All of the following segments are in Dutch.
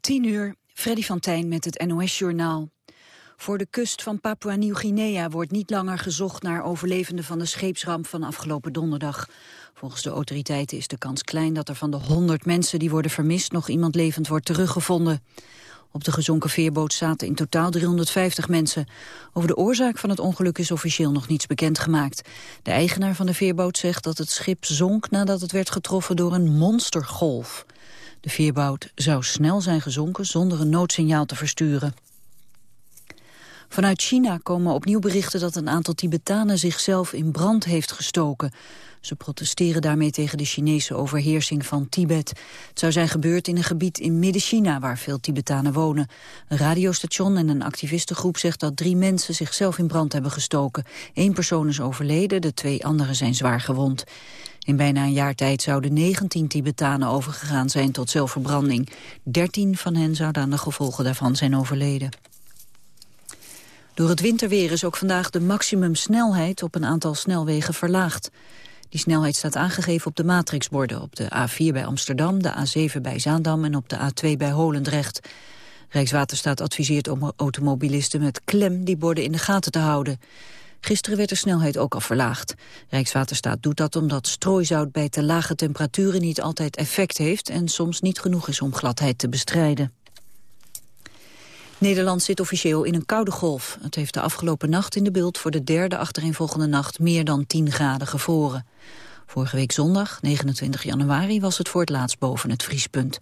10 uur, Freddy van Tijn met het NOS-journaal. Voor de kust van Papua-Nieuw-Guinea wordt niet langer gezocht naar overlevenden van de scheepsramp van afgelopen donderdag. Volgens de autoriteiten is de kans klein dat er van de 100 mensen die worden vermist nog iemand levend wordt teruggevonden. Op de gezonken veerboot zaten in totaal 350 mensen. Over de oorzaak van het ongeluk is officieel nog niets bekendgemaakt. De eigenaar van de veerboot zegt dat het schip zonk nadat het werd getroffen door een monstergolf. De veerboot zou snel zijn gezonken zonder een noodsignaal te versturen. Vanuit China komen opnieuw berichten dat een aantal Tibetanen zichzelf in brand heeft gestoken. Ze protesteren daarmee tegen de Chinese overheersing van Tibet. Het zou zijn gebeurd in een gebied in Midden-China waar veel Tibetanen wonen. Een radiostation en een activistengroep zegt dat drie mensen zichzelf in brand hebben gestoken. Eén persoon is overleden, de twee anderen zijn zwaar gewond. In bijna een jaar tijd zouden 19 Tibetanen overgegaan zijn tot zelfverbranding. 13 van hen zouden aan de gevolgen daarvan zijn overleden. Door het winterweer is ook vandaag de maximumsnelheid op een aantal snelwegen verlaagd. Die snelheid staat aangegeven op de matrixborden op de A4 bij Amsterdam, de A7 bij Zaandam en op de A2 bij Holendrecht. Rijkswaterstaat adviseert om automobilisten met klem die borden in de gaten te houden. Gisteren werd de snelheid ook al verlaagd. Rijkswaterstaat doet dat omdat strooizout bij te lage temperaturen niet altijd effect heeft en soms niet genoeg is om gladheid te bestrijden. Nederland zit officieel in een koude golf. Het heeft de afgelopen nacht in de beeld voor de derde achtereenvolgende nacht meer dan 10 graden gevroren. Vorige week zondag, 29 januari, was het voor het laatst boven het vriespunt.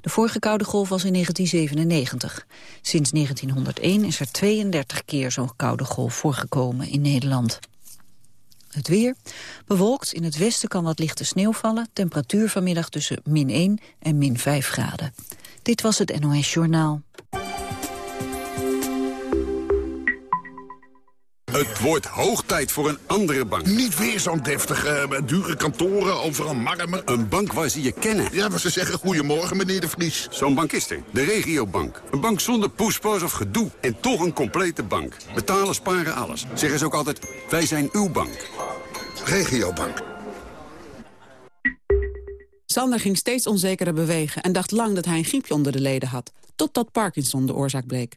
De vorige koude golf was in 1997. Sinds 1901 is er 32 keer zo'n koude golf voorgekomen in Nederland. Het weer. Bewolkt, in het westen kan wat lichte sneeuw vallen. Temperatuur vanmiddag tussen min 1 en min 5 graden. Dit was het NOS Journaal. Het wordt hoog tijd voor een andere bank. Niet weer zo'n deftige, dure kantoren, overal marmer. Een bank waar ze je kennen. Ja, maar ze zeggen goedemorgen, meneer de Vries. Zo'n bank is er. De regiobank. Een bank zonder poespas of gedoe. En toch een complete bank. Betalen, sparen, alles. Zeggen ze ook altijd, wij zijn uw bank. Regiobank. Sander ging steeds onzekerder bewegen en dacht lang dat hij een griepje onder de leden had. Totdat Parkinson de oorzaak bleek.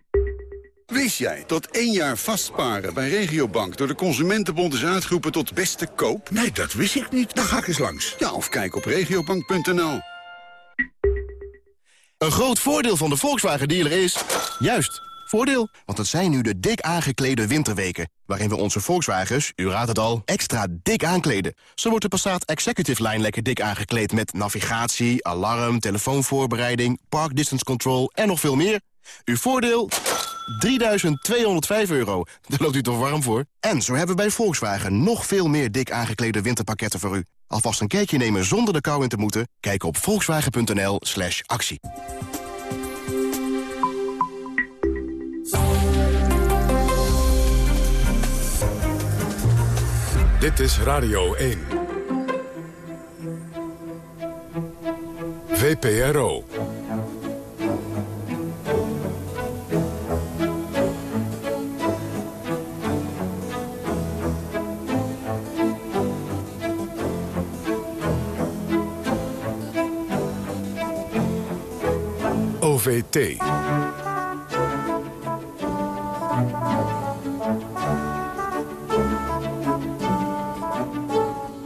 Wist jij dat één jaar vastparen bij Regiobank door de Consumentenbond is uitgeroepen tot beste koop? Nee, dat wist ik niet. Dan ga ik eens langs. Ja, of kijk op regiobank.nl. Een groot voordeel van de Volkswagen dealer is... Juist, voordeel. Want het zijn nu de dik aangeklede winterweken... waarin we onze Volkswagens, u raadt het al, extra dik aankleden. Zo wordt de Passat Executive Line lekker dik aangekleed... met navigatie, alarm, telefoonvoorbereiding, park distance control en nog veel meer. Uw voordeel... 3.205 euro. Daar loopt u toch warm voor? En zo hebben we bij Volkswagen nog veel meer dik aangeklede winterpakketten voor u. Alvast een kijkje nemen zonder de kou in te moeten? Kijk op volkswagen.nl slash actie. Dit is Radio 1. VPRO.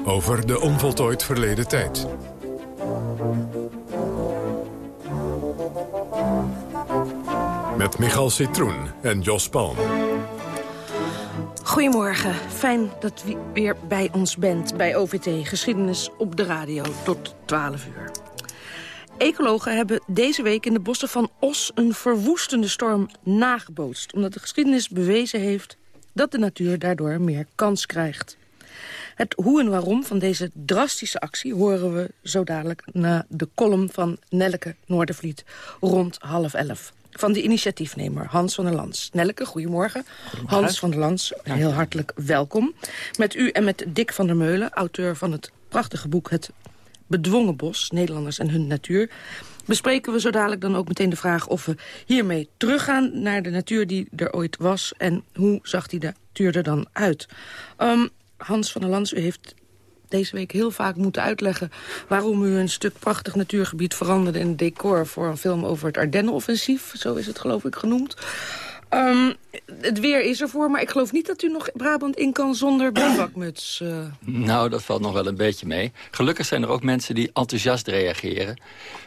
Over de onvoltooid verleden tijd. Met Michal Citroen en Jos Palm. Goedemorgen, fijn dat u weer bij ons bent bij OVT Geschiedenis op de radio tot 12 uur. Ecologen hebben deze week in de bossen van Os een verwoestende storm nagebootst... omdat de geschiedenis bewezen heeft dat de natuur daardoor meer kans krijgt. Het hoe en waarom van deze drastische actie horen we zo dadelijk... na de column van Nelleke Noordervliet rond half elf. van de initiatiefnemer Hans van der Lans. Nelleke, goedemorgen. Hans van der Lans, heel hartelijk welkom. Met u en met Dick van der Meulen, auteur van het prachtige boek... Het Bedwongen Bos, Nederlanders en hun natuur bespreken we zo dadelijk dan ook meteen de vraag... of we hiermee teruggaan naar de natuur die er ooit was... en hoe zag die natuur er dan uit? Um, Hans van der Lans, u heeft deze week heel vaak moeten uitleggen... waarom u een stuk prachtig natuurgebied veranderde in decor... voor een film over het Ardennenoffensief, zo is het geloof ik genoemd. Um, het weer is ervoor, maar ik geloof niet dat u nog Brabant in kan zonder bivakmuts. Uh. Nou, dat valt nog wel een beetje mee. Gelukkig zijn er ook mensen die enthousiast reageren.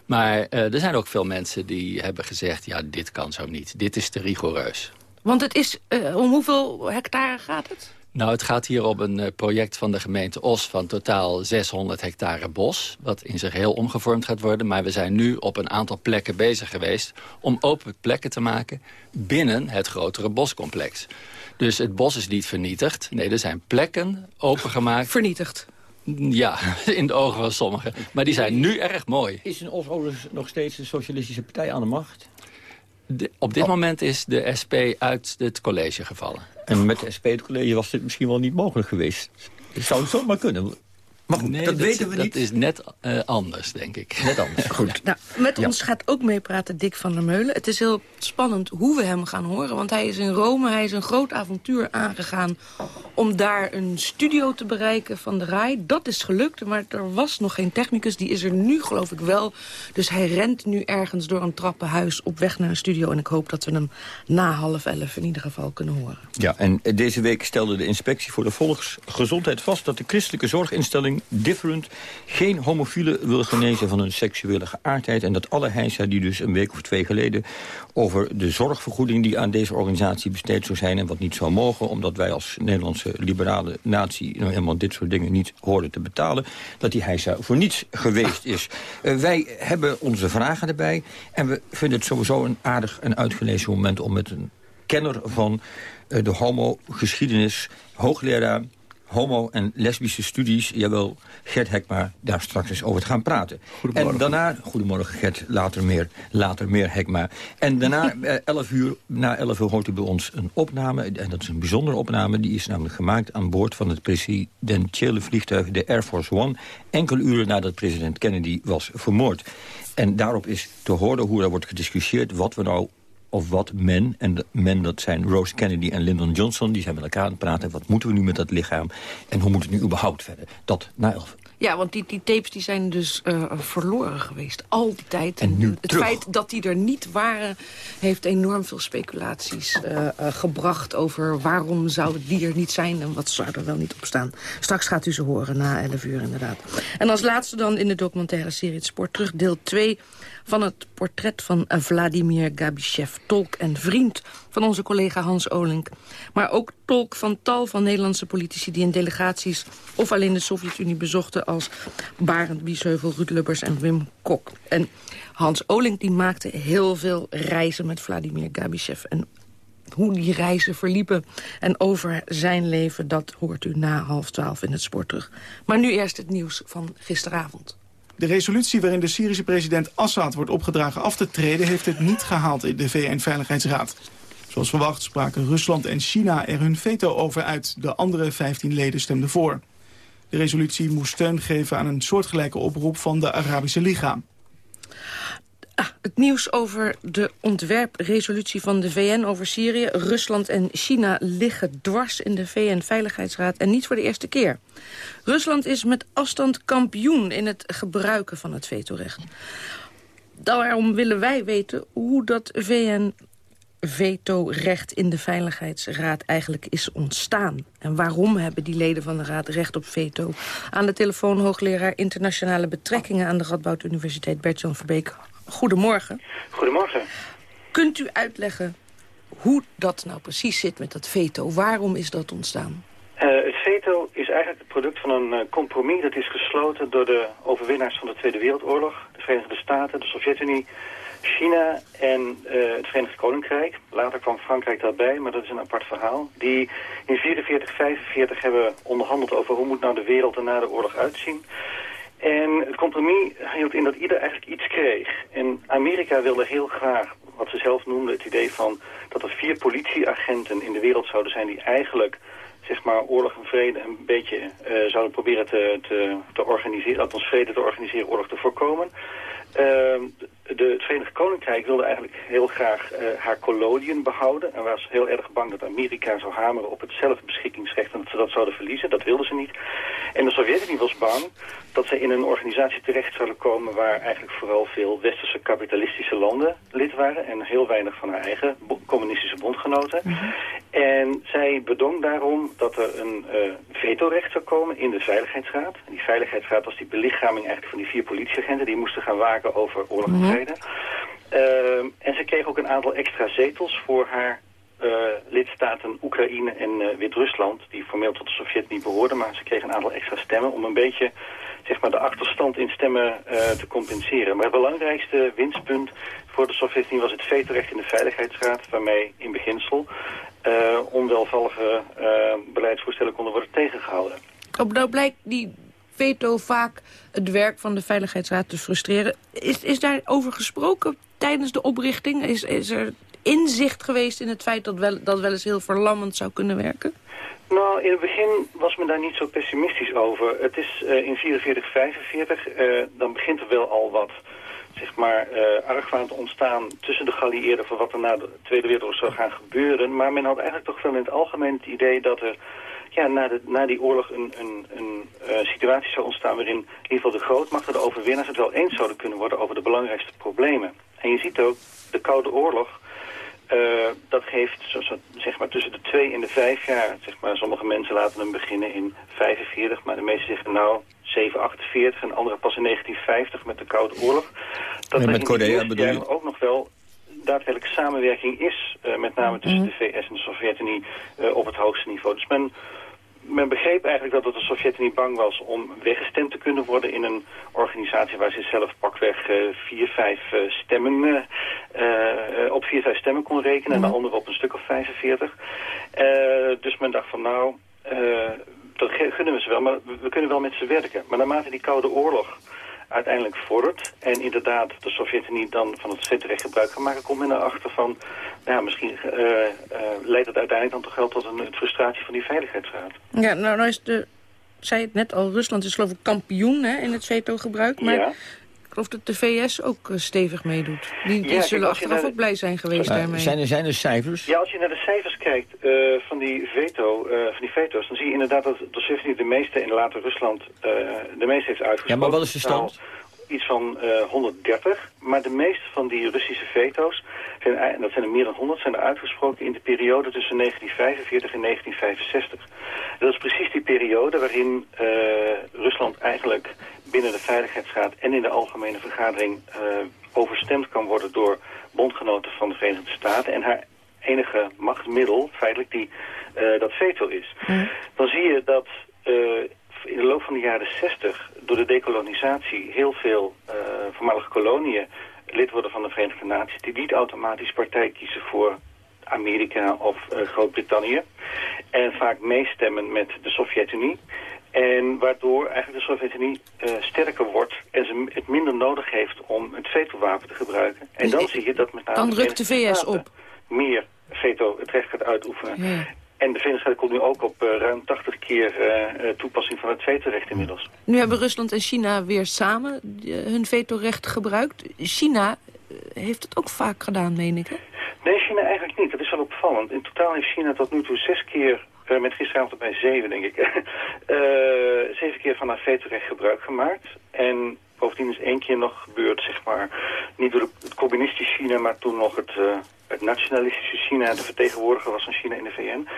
Maar uh, er zijn ook veel mensen die hebben gezegd... ja, dit kan zo niet, dit is te rigoureus. Want het is, uh, om hoeveel hectare gaat het? Nou, het gaat hier om een uh, project van de gemeente Os van totaal 600 hectare bos. Wat in zich heel omgevormd gaat worden. Maar we zijn nu op een aantal plekken bezig geweest om open plekken te maken binnen het grotere boscomplex. Dus het bos is niet vernietigd. Nee, er zijn plekken opengemaakt. Vernietigd? Ja, in de ogen van sommigen. Maar die zijn nu erg mooi. Is in Os nog steeds de socialistische partij aan de macht? De, op dit moment is de SP uit het college gevallen. En met het college was dit misschien wel niet mogelijk geweest. Het zou zomaar kunnen. Maar goed, nee, dat, weten we niet. Dat is net uh, anders, denk ik. Net anders, goed. Nou, met ons gaat ook meepraten Dick van der Meulen. Het is heel spannend hoe we hem gaan horen. Want hij is in Rome, hij is een groot avontuur aangegaan... om daar een studio te bereiken van de RAI. Dat is gelukt, maar er was nog geen technicus. Die is er nu, geloof ik, wel. Dus hij rent nu ergens door een trappenhuis op weg naar een studio. En ik hoop dat we hem na half elf in ieder geval kunnen horen. Ja, en deze week stelde de inspectie voor de volksgezondheid vast... dat de christelijke zorginstelling Different geen homofielen wil genezen van hun seksuele geaardheid... en dat alle heisa die dus een week of twee geleden... over de zorgvergoeding die aan deze organisatie besteed zou zijn... en wat niet zou mogen, omdat wij als Nederlandse liberale natie... nou helemaal dit soort dingen niet hoorden te betalen... dat die heisa voor niets geweest is. Uh, wij hebben onze vragen erbij en we vinden het sowieso een aardig en uitgelezen moment... om met een kenner van uh, de homo-geschiedenis, hoogleraar homo- en lesbische studies, jawel, Gert Hekma, daar straks eens over te gaan praten. En daarna, goedemorgen Gert, later meer, later meer Hekma. En daarna, 11 uur, na 11 uur hoort u bij ons een opname, en dat is een bijzondere opname, die is namelijk gemaakt aan boord van het presidentiële vliegtuig, de Air Force One, enkele uren nadat president Kennedy was vermoord. En daarop is te horen hoe er wordt gediscussieerd wat we nou of wat men, en men dat zijn Rose Kennedy en Lyndon Johnson... die zijn met elkaar aan het praten, wat moeten we nu met dat lichaam... en hoe moet het nu überhaupt verder? Dat na elf. Ja, want die, die tapes die zijn dus uh, verloren geweest. Al die tijd. En, nu het terug. feit dat die er niet waren... heeft enorm veel speculaties uh, uh, gebracht over waarom zou die er niet zijn... en wat zou er wel niet op staan. Straks gaat u ze horen, na 11 uur inderdaad. En als laatste dan in de documentaire serie Het Sport terug, deel 2 van het portret van Vladimir Gabishev, tolk en vriend van onze collega Hans Olink. Maar ook tolk van tal van Nederlandse politici die in delegaties of alleen de Sovjet-Unie bezochten als Barend Biesheuvel, Ruud Lubbers en Wim Kok. En Hans Olink die maakte heel veel reizen met Vladimir Gabishev en hoe die reizen verliepen en over zijn leven... dat hoort u na half twaalf in het sport terug. Maar nu eerst het nieuws van gisteravond. De resolutie waarin de Syrische president Assad wordt opgedragen af te treden... heeft het niet gehaald in de VN-veiligheidsraad. Zoals verwacht spraken Rusland en China er hun veto over uit. De andere 15 leden stemden voor. De resolutie moest steun geven aan een soortgelijke oproep van de Arabische Liga. Ah, het nieuws over de ontwerpresolutie van de VN over Syrië. Rusland en China liggen dwars in de VN-veiligheidsraad en niet voor de eerste keer. Rusland is met afstand kampioen in het gebruiken van het vetorecht. Daarom willen wij weten hoe dat VN vetorecht in de Veiligheidsraad eigenlijk is ontstaan. En waarom hebben die leden van de Raad recht op veto? Aan de telefoon hoogleraar internationale betrekkingen... aan de Radboud Universiteit Bert-Jan Verbeek. Goedemorgen. Goedemorgen. Kunt u uitleggen hoe dat nou precies zit met dat veto? Waarom is dat ontstaan? Uh, het veto is eigenlijk het product van een uh, compromis... dat is gesloten door de overwinnaars van de Tweede Wereldoorlog... de Verenigde Staten, de Sovjet-Unie, China en uh, het Verenigd Koninkrijk. Later kwam Frankrijk daarbij, maar dat is een apart verhaal. Die in 44, 45 hebben onderhandeld over hoe moet nou de wereld er na de oorlog uitzien. En het compromis hield in dat ieder eigenlijk iets kreeg. En Amerika wilde heel graag wat ze zelf noemden het idee van dat er vier politieagenten in de wereld zouden zijn die eigenlijk zeg maar, oorlog en vrede een beetje uh, zouden proberen te, te, te organiseren, althans vrede te organiseren, oorlog te voorkomen. Uh, de, het Verenigd Koninkrijk wilde eigenlijk heel graag uh, haar koloniën behouden. En was heel erg bang dat Amerika zou hameren op het zelfbeschikkingsrecht en dat ze dat zouden verliezen. Dat wilden ze niet. En de Sovjet-Unie was bang dat ze in een organisatie terecht zouden komen waar eigenlijk vooral veel westerse kapitalistische landen lid waren en heel weinig van haar eigen communistische bondgenoten. Mm -hmm. En zij bedong daarom dat er een uh, vetorecht zou komen in de Veiligheidsraad. En die Veiligheidsraad was die belichaming eigenlijk van die vier politieagenten. Die moesten gaan waken over oorlog en vrede. Uh, en ze kreeg ook een aantal extra zetels voor haar uh, lidstaten Oekraïne en uh, Wit-Rusland... die formeel tot de Sovjet-Unie behoorden... maar ze kregen een aantal extra stemmen om een beetje zeg maar, de achterstand in stemmen uh, te compenseren. Maar het belangrijkste winstpunt voor de Sovjet-Unie was het vetorecht in de Veiligheidsraad... waarmee in beginsel onwelvallige beleidsvoorstellen konden worden tegengehouden. Op nou blijkt die veto vaak het werk van de Veiligheidsraad te frustreren. Is, is daarover gesproken tijdens de oprichting? Is, is er inzicht geweest in het feit dat wel, dat wel eens heel verlammend zou kunnen werken? Nou, in het begin was men daar niet zo pessimistisch over. Het is uh, in 44, 45, uh, dan begint er wel al wat zeg maar, uh, argwaan te ontstaan tussen de geallieerden voor wat er na de Tweede Wereldoorlog zou gaan gebeuren. Maar men had eigenlijk toch wel in het algemeen het idee dat er ja, na, de, na die oorlog een, een, een uh, situatie zou ontstaan waarin in ieder geval de grootmachten, de overwinnaars, het wel eens zouden kunnen worden over de belangrijkste problemen. En je ziet ook, de Koude Oorlog, uh, dat geeft zo, zo, zeg maar tussen de twee en de vijf jaar. Zeg maar, sommige mensen laten hem beginnen in 45, maar de meeste zeggen nou 748 en anderen pas in 1950 met de Koude Oorlog. Dat nee, met Korea bedoel je? ook nog wel daadwerkelijk samenwerking is, uh, met name tussen de VS en de Sovjet-Unie, uh, op het hoogste niveau. Dus men, men begreep eigenlijk dat de Sovjet-Unie bang was om weggestemd te kunnen worden in een organisatie waar ze zelf pakweg uh, vier, vijf stemmen, op vier, vijf stemmen kon rekenen en de andere op een stuk of 45. dus men dacht van nou, dat gunnen we ze wel, maar we kunnen wel met ze werken. Maar naarmate die Koude Oorlog uiteindelijk vordert. En inderdaad de Sovjet-Unie dan van het vetrecht gebruik kan maken... komt men erachter van, nou ja, misschien uh, uh, leidt het uiteindelijk dan toch wel tot een, een, frustratie van die Veiligheidsraad. Ja, nou, nou is de, zei het net al, Rusland is geloof ik kampioen hè, in het veto-gebruik. Maar ja. Geloof dat de VS ook stevig meedoet. Die, die ja, zullen achteraf ook blij zijn geweest daarmee. Zijn er, zijn er cijfers? Ja, als je naar de cijfers kijkt uh, van, die veto, uh, van die veto's... dan zie je inderdaad dat Sovjet-Unie de meeste en later Rusland uh, de meeste heeft uitgesproken. Ja, maar wat is de stand? Iets van 130. Maar de meeste van die Russische veto's, zijn, en dat zijn er meer dan 100, zijn er uitgesproken in de periode tussen 1945 en 1965. Dat is precies die periode waarin Rusland eigenlijk binnen de Veiligheidsraad en in de Algemene Vergadering overstemd kan worden door bondgenoten van de Verenigde Staten en haar enige machtsmiddel, feitelijk, die uh, dat veto is. Mm. Dan zie je dat uh, in de loop van de jaren 60 door de dekolonisatie heel veel voormalige koloniën lid worden van de Verenigde Naties... die niet automatisch partij kiezen voor Amerika of Groot-Brittannië. En vaak meestemmen met de Sovjet-Unie. En waardoor eigenlijk de Sovjet-Unie uh, sterker wordt en ze het minder nodig heeft om het vetowapen te gebruiken. En dan zie je dat met name... Dan de VS op. Meer veto het recht gaat uitoefenen. Ja. En de Verenigde Staten komt nu ook op uh, ruim 80 keer uh, toepassing van het vetorecht inmiddels. Nu hebben Rusland en China weer samen hun vetorecht gebruikt. China heeft het ook vaak gedaan, meen ik, hè? Nee, China eigenlijk niet. Dat is wel opvallend. In totaal heeft China tot nu toe zes keer uh, met gisteravond bij zeven, denk ik, uh, zeven keer van haar vetorecht gebruik gemaakt. En bovendien is één keer nog gebeurd, zeg maar, niet door het communistische China, maar toen nog het, uh, het nationalistische China, de vertegenwoordiger was van China in de VN.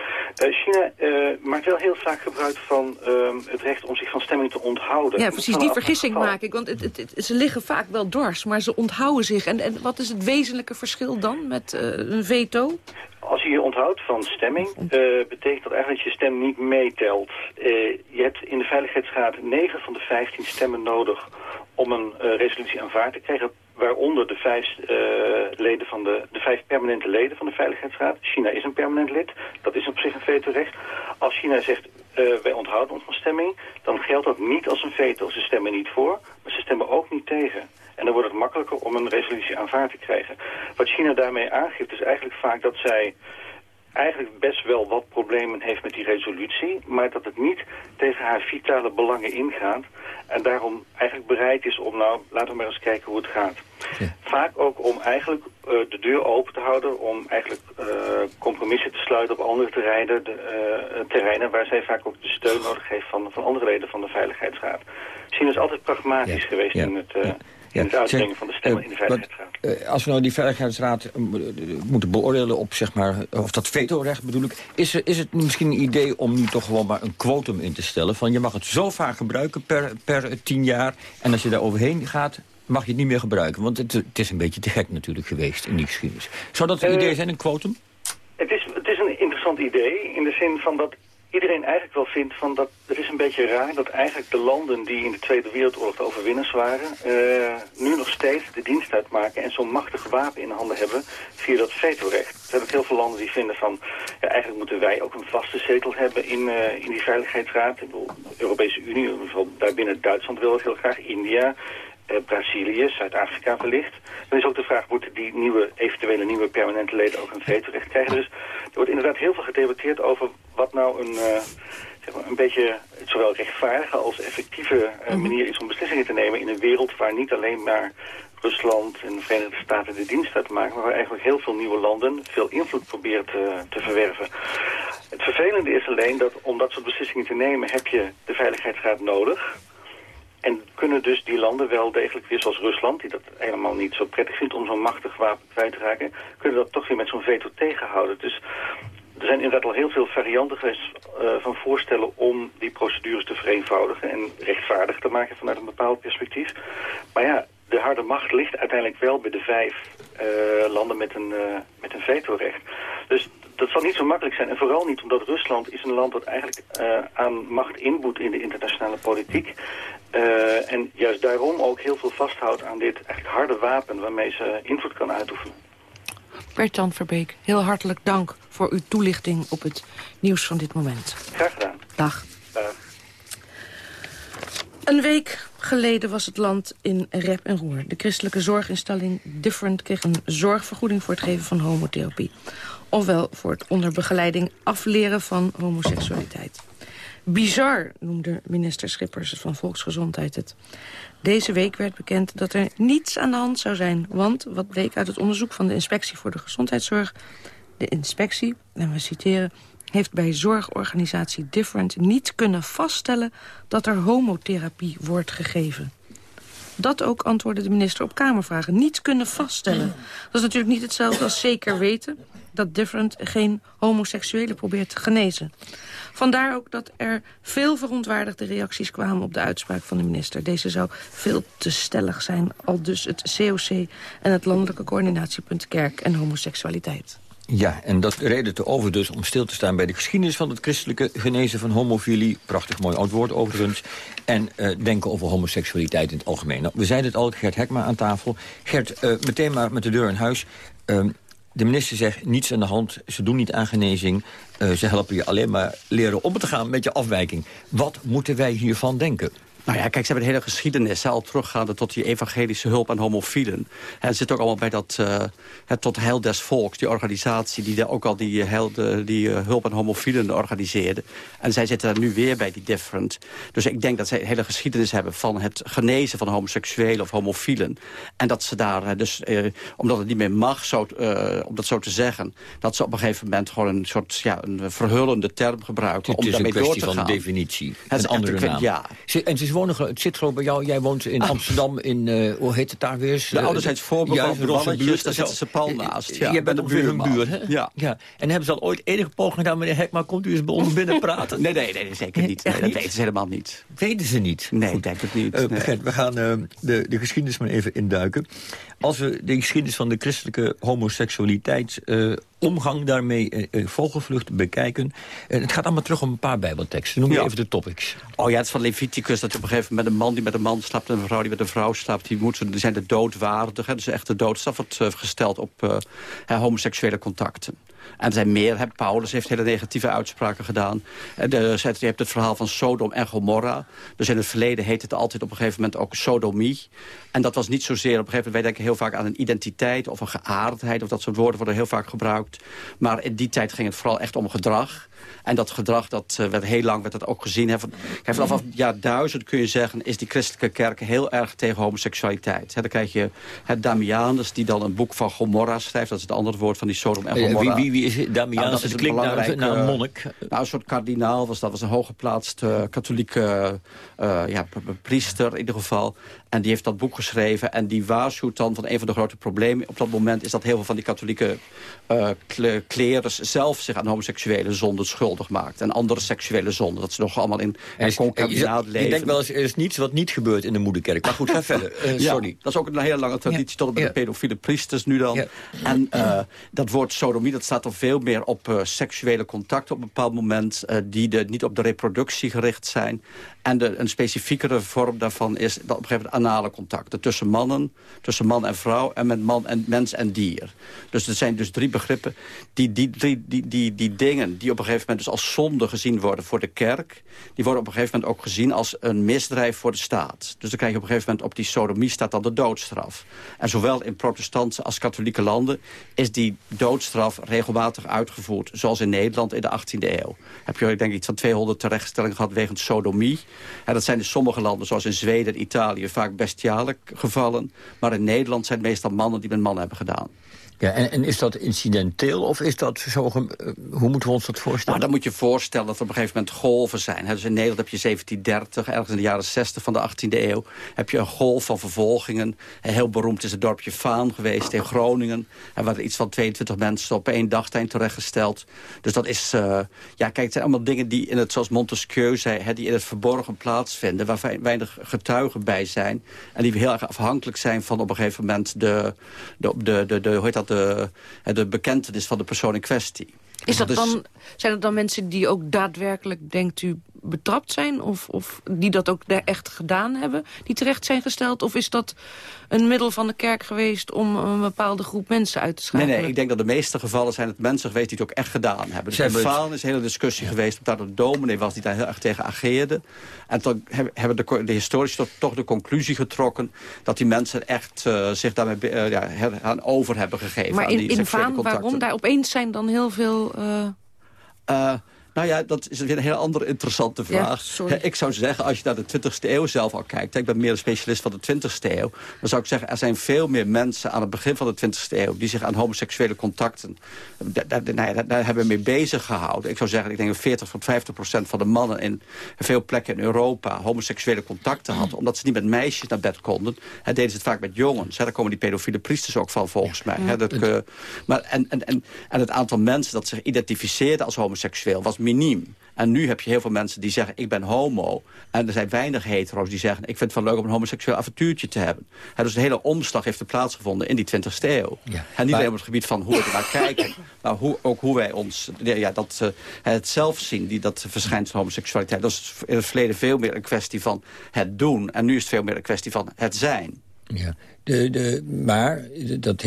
Uh, China uh, maakt wel heel vaak gebruik van uh, het recht om zich van stemming te onthouden. Ja, precies, die vergissing maak ik, want het, het, het, ze liggen vaak wel dwars, maar ze onthouden zich. En, en wat is het wezenlijke verschil dan met een veto? Als je je onthoudt van stemming, betekent dat eigenlijk dat je stem niet meetelt. Je hebt in de Veiligheidsraad 9 van de 15 stemmen nodig om een resolutie aanvaard te krijgen. Waaronder de vijf, leden van de, de vijf permanente leden van de Veiligheidsraad. China is een permanent lid, dat is op zich een vetorecht. Als China zegt, wij onthouden ons van stemming, dan geldt dat niet als een veto. Ze stemmen niet voor, maar ze stemmen ook niet tegen. En dan wordt het makkelijker om een resolutie aanvaard te krijgen. Wat China daarmee aangeeft is eigenlijk vaak dat zij eigenlijk best wel wat problemen heeft met die resolutie... maar dat het niet tegen haar vitale belangen ingaat... en daarom eigenlijk bereid is om, nou, laten we maar eens kijken hoe het gaat. Vaak ook om eigenlijk uh, de deur open te houden... om eigenlijk uh, compromissen te sluiten op andere terreinen, de, uh, terreinen... waar zij vaak ook de steun nodig heeft van, van andere leden van de Veiligheidsraad. China is altijd pragmatisch ja. geweest ja. in het... Ja van de stemmen in de Veiligheidsraad. Uh, als we nou die Veiligheidsraad uh, moeten beoordelen op, zeg maar, of dat vetorecht bedoel ik... Is, er, is het misschien een idee om nu toch gewoon maar een quotum in te stellen... van je mag het zo vaak gebruiken per, per tien jaar... en als je daar overheen gaat, mag je het niet meer gebruiken. Want het, het is een beetje te gek natuurlijk geweest in die geschiedenis. Zou dat een uh, idee zijn, een quotum? Het is, het is een interessant idee in de zin van dat iedereen eigenlijk wel vindt van dat het is een beetje raar dat eigenlijk de landen die in de Tweede Wereldoorlog de overwinnaars waren, uh, nu nog steeds de dienst uitmaken en zo'n machtig wapen in handen hebben via dat vetorecht. Er zijn ook heel veel landen die vinden van, ja, eigenlijk moeten wij ook een vaste zetel hebben in, uh, in die Veiligheidsraad. Ik bedoel, de Europese Unie, daarbinnen Duitsland wil het heel graag, India, Brazilië, Zuid-Afrika wellicht. Dan is ook de vraag, moeten die nieuwe, eventuele nieuwe permanente leden ook een vetorecht krijgen? Dus er wordt inderdaad heel veel gedebatteerd over wat nou een, uh, zeg maar een beetje zowel rechtvaardige als effectieve uh, manier is om beslissingen te nemen in een wereld waar niet alleen maar Rusland en de Verenigde Staten de dienst uitmaken, maar waar eigenlijk heel veel nieuwe landen veel invloed proberen te, te verwerven. Het vervelende is alleen dat om dat soort beslissingen te nemen heb je de Veiligheidsraad nodig. En kunnen dus die landen wel degelijk weer, zoals Rusland, die dat helemaal niet zo prettig vindt om zo'n machtig wapen kwijt te raken, kunnen dat toch weer met zo'n veto tegenhouden. Dus er zijn inderdaad al heel veel varianten geweest uh, van voorstellen om die procedures te vereenvoudigen en rechtvaardig te maken vanuit een bepaald perspectief. Maar ja, de harde macht ligt uiteindelijk wel bij de vijf uh, landen met een, uh, met een vetorecht. Dus dat zal niet zo makkelijk zijn. En vooral niet omdat Rusland is een land dat eigenlijk aan macht inboet in de internationale politiek. Uh, en juist daarom ook heel veel vasthoudt aan dit eigenlijk harde wapen waarmee ze invloed kan uitoefenen. Bert-Jan Verbeek, heel hartelijk dank voor uw toelichting op het nieuws van dit moment. Graag gedaan. Dag. Dag. Een week geleden was het land in rep en roer. De christelijke zorginstelling Different kreeg een zorgvergoeding voor het geven van homotherapie. Ofwel voor het onder begeleiding afleren van homoseksualiteit. Bizar, noemde minister Schippers van Volksgezondheid het. Deze week werd bekend dat er niets aan de hand zou zijn. Want, wat bleek uit het onderzoek van de Inspectie voor de Gezondheidszorg... de inspectie, en we citeren heeft bij zorgorganisatie Different niet kunnen vaststellen dat er homotherapie wordt gegeven. Dat ook antwoordde de minister op Kamervragen. Niet kunnen vaststellen. Dat is natuurlijk niet hetzelfde als zeker weten dat Different geen homoseksuelen probeert te genezen. Vandaar ook dat er veel verontwaardigde reacties kwamen op de uitspraak van de minister. Deze zou veel te stellig zijn, al dus het COC en het Landelijke Coördinatiepunt Kerk en Homoseksualiteit. Ja, en dat reden te over dus om stil te staan bij de geschiedenis van het christelijke genezen van homofilie. Prachtig mooi oud woord overigens. En uh, denken over homoseksualiteit in het algemeen. Nou, we zeiden het al, Gert Hekma aan tafel. Gert, uh, meteen maar met de deur in huis. Uh, de minister zegt niets aan de hand, ze doen niet aan genezing. Uh, ze helpen je alleen maar leren om te gaan met je afwijking. Wat moeten wij hiervan denken? Nou ja, kijk, ze hebben de hele geschiedenis al teruggaande tot die evangelische hulp aan homofielen. En het zit ook allemaal bij dat uh, het Tot Heil des Volks, die organisatie die daar ook al die, heil, de, die uh, hulp aan homofielen organiseerde. En zij zitten daar nu weer bij die different. Dus ik denk dat zij een hele geschiedenis hebben van het genezen van homoseksuelen of homofielen. En dat ze daar dus, uh, omdat het niet meer mag, zo, om dat zo te zeggen, dat ze op een gegeven moment gewoon een soort ja, een verhullende term gebruiken. Het om daarmee door te gaan. Het is een kwestie van definitie. Het is een andere naam. Ja. En ze wonen, het zit geloof bij jou, jij woont in Amsterdam, in, uh, hoe heet het daar weer? De ouderzijds voorbeeld mannetjes, daar zitten ze pal naast. Ja, je bent ongeveer een buur, hè? Ja. ja. En hebben ze al ooit enige poging gedaan, meneer Hekma, komt u eens bij ons binnen praten? nee, nee, nee, zeker niet. Nee, dat niet? weten ze helemaal niet. Weten ze niet? Nee, ik denk het niet. Uh, nee. we gaan uh, de, de geschiedenis maar even induiken. Als we de geschiedenis van de christelijke homoseksualiteit omgang daarmee uh, vogelvlucht bekijken. Uh, het gaat allemaal terug op een paar bijbelteksten. Noem je ja. even de topics. Oh ja, het is van Leviticus dat op een gegeven moment een man die met een man slaapt... en een vrouw die met een vrouw slaapt, die, moeten, die zijn de doodwaardig. Hè, dus echt de doodstraf wordt uh, gesteld op homoseksuele contacten. En er zijn meer. Hè, Paulus heeft hele negatieve uitspraken gedaan. Eh, de, je hebt het verhaal van Sodom en Gomorra. Dus in het verleden heette het altijd op een gegeven moment ook sodomie. En dat was niet zozeer, op een gegeven moment, wij denken heel vaak aan een identiteit of een geaardheid, of dat soort woorden worden heel vaak gebruikt. Maar in die tijd ging het vooral echt om gedrag. En dat gedrag, dat uh, werd heel lang werd dat ook gezien. Hè, van, vanaf het jaar duizend kun je zeggen... is die christelijke kerk heel erg tegen homoseksualiteit. dan krijg je het Damianus, die dan een boek van Gomorra schrijft. Dat is het andere woord van die Sodom en Gomorra. Wie, wie, wie is Damianus? Nou, dat, is klinkt naar, naar, een monnik. Nou, een soort kardinaal was dat. was een hooggeplaatste katholieke uh, ja, priester in ieder geval. En die heeft dat boek geschreven. En die waarschuwt dan van een van de grote problemen op dat moment... is dat heel veel van die katholieke uh, klerens zelf zich aan homoseksuele zonden schuldig maakt. En andere seksuele zonden. Dat ze nog allemaal in een concubinaat leven. Ik denk wel eens, er is niets wat niet gebeurt in de moederkerk. Maar goed, ga verder. Uh, sorry. Ja, dat is ook een hele lange traditie tot bij de pedofiele priesters nu dan. En uh, dat woord sodomie, dat staat er veel meer op uh, seksuele contacten op een bepaald moment... die de, niet op de reproductie gericht zijn. En de, een specifiekere vorm daarvan is dat op een gegeven moment anale Tussen mannen, tussen man en vrouw en met man en mens en dier. Dus er zijn dus drie begrippen. Die, die, die, die, die, die dingen die op een gegeven moment dus als zonde gezien worden voor de kerk... die worden op een gegeven moment ook gezien als een misdrijf voor de staat. Dus dan krijg je op een gegeven moment op die sodomie staat dan de doodstraf. En zowel in protestantse als katholieke landen is die doodstraf regelmatig uitgevoerd. Zoals in Nederland in de 18e eeuw. Heb je denk ik iets van 200 terechtstellingen gehad wegens sodomie. En dat zijn in sommige landen, zoals in Zweden en Italië, vaak bestiale gevallen. Maar in Nederland zijn het meestal mannen die met mannen hebben gedaan. Ja, en, en, is dat incidenteel of is dat zo... Eh, hoe moeten we ons dat voorstellen? Nou, dan moet je voorstellen dat er op een gegeven moment golven zijn. Dus in Nederland heb je 1730, ergens in de jaren 60 van de 18e eeuw... heb je een golf van vervolgingen. Heel beroemd is het dorpje Vaan geweest in Groningen. En waar iets van 22 mensen op één dag zijn terechtgesteld. Dus dat is... Uh, ja, kijk, het zijn allemaal dingen die in het, zoals Montesquieu zei... Hè, die in het verborgen plaatsvinden, waar weinig getuigen bij zijn... en die heel erg afhankelijk zijn van op een gegeven moment de... de, de, de, de hoe heet dat de, de bekentenis van de persoon in kwestie. Is dat dan, zijn dat dan mensen die ook daadwerkelijk, denkt u, betrapt zijn? Of, of die dat ook echt gedaan hebben, die terecht zijn gesteld? Of is dat een middel van de kerk geweest om een bepaalde groep mensen uit te schakelen? Nee, nee, ik denk dat de meeste gevallen zijn het mensen geweest die het ook echt gedaan hebben. Dus in Falen is een hele discussie geweest, omdat daar een dominee was die daar heel erg tegen ageerde. En toen hebben de, de historici toch, toch, de conclusie getrokken dat die mensen echt uh, zich daarmee uh, ja, aan over hebben gegeven. Maar in, die in Vaan, waarom? Daar opeens zijn dan heel veel... Uh... Nou ja, dat is weer een heel andere interessante vraag. ik zou zeggen, als je naar de 20e eeuw zelf al kijkt... ik ben meer een specialist van de 20e eeuw... dan zou ik zeggen, er zijn veel meer mensen aan het begin van de 20e eeuw... die zich aan homoseksuele contacten... daar, daar, daar hebben mee bezig gehouden. Ik zou zeggen, ik denk dat 40 tot 50 procent van de mannen... in veel plekken in Europa homoseksuele contacten hadden... omdat ze niet met meisjes naar bed konden. Hè, deden ze het vaak met jongens. Daar komen die pedofiele priesters ook van, volgens mij. Dat, uh, maar, en, en, en, en het aantal mensen dat zich identificeerden als homoseksueel... was miniem. En nu heb je heel veel mensen die zeggen, ik ben homo. En er zijn weinig hetero's die zeggen, ik vind het wel leuk om een homoseksueel avontuurtje te hebben. dus de hele omslag heeft er plaatsgevonden in die 20e eeuw. Ja. En niet alleen op het gebied van hoe we er naar kijken, maar hoe, ook hoe wij ons, ja, dat, uh, het zelf zien, die, dat verschijnt van homoseksualiteit. Dat is in het verleden veel meer een kwestie van het doen. En nu is het veel meer een kwestie van het zijn. Ja, de, de, maar dat,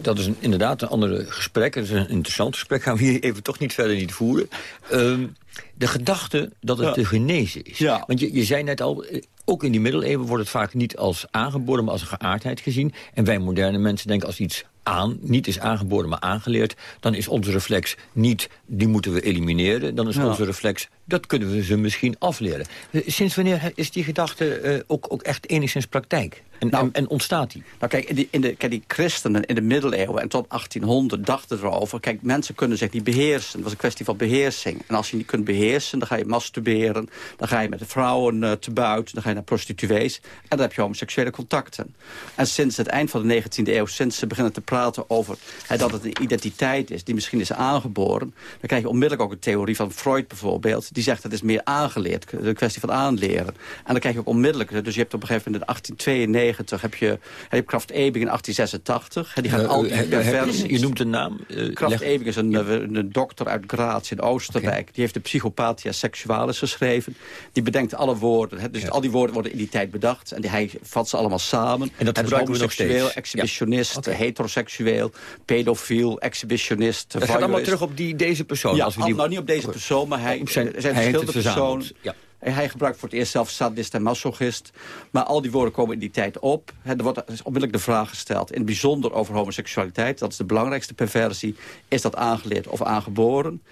dat is een, inderdaad een ander gesprek. Het is een interessant gesprek. Gaan we hier even toch niet verder niet voeren. Ehm, de gedachte dat het te genezen is. Ja. Want je, je zei net al, eh, ook in die middeleeuwen wordt het vaak niet als aangeboren... maar als een geaardheid gezien. En wij moderne mensen denken als iets aan, niet is aangeboren, maar aangeleerd... dan is onze reflex niet, die moeten we elimineren. Dan is onze reflex, dat kunnen we ze misschien afleren. Eh, sinds wanneer is die gedachte uh, ook, ook echt enigszins praktijk? En, nou, en, ontstaat die? Nou kijk, in, die, in de, kijk, die christenen in de middeleeuwen en tot 1800 dachten erover... kijk, mensen kunnen zich niet beheersen. Het was een kwestie van beheersing. En als je niet kunt beheersen, dan ga je masturberen... dan ga je met de vrouwen uh, te buiten, dan ga je naar prostituees... en dan heb je homoseksuele contacten. En sinds het eind van de 19e eeuw, sinds ze beginnen te praten over... Hè, dat het een identiteit is die misschien is aangeboren... dan krijg je onmiddellijk ook een theorie van Freud bijvoorbeeld... die zegt dat het is meer aangeleerd, de kwestie van aanleren. En dan krijg je ook onmiddellijk... dus je hebt op een gegeven moment in 1892 heb je, Kraft Ebing in 1886. Die gaat uh, altijd uh, Je noemt de naam? Uh, Kraft Ebing is een, een, dokter uit Graz in Oostenrijk. Die heeft de Psychopathia Sexualis geschreven. Die bedenkt alle woorden. dus al die woorden worden in die tijd bedacht. En die, hij vat ze allemaal samen. En dat is homoseksueel, exhibitionist, ja. okay. Homoseksueel, pedofiel, exhibitionist, Het gaat allemaal terug op die, deze persoon. Ja, als we die... nou niet op deze persoon, maar hij, Op zijn- zijn hij verschillende personen. ja. Hij gebruikt voor het eerst zelf sadist en masochist. Maar al die woorden komen in die tijd op. Er wordt is onmiddellijk de vraag gesteld. In het bijzonder over homoseksualiteit. Dat is de belangrijkste perversie. Is dat aangeleerd of aangeboren?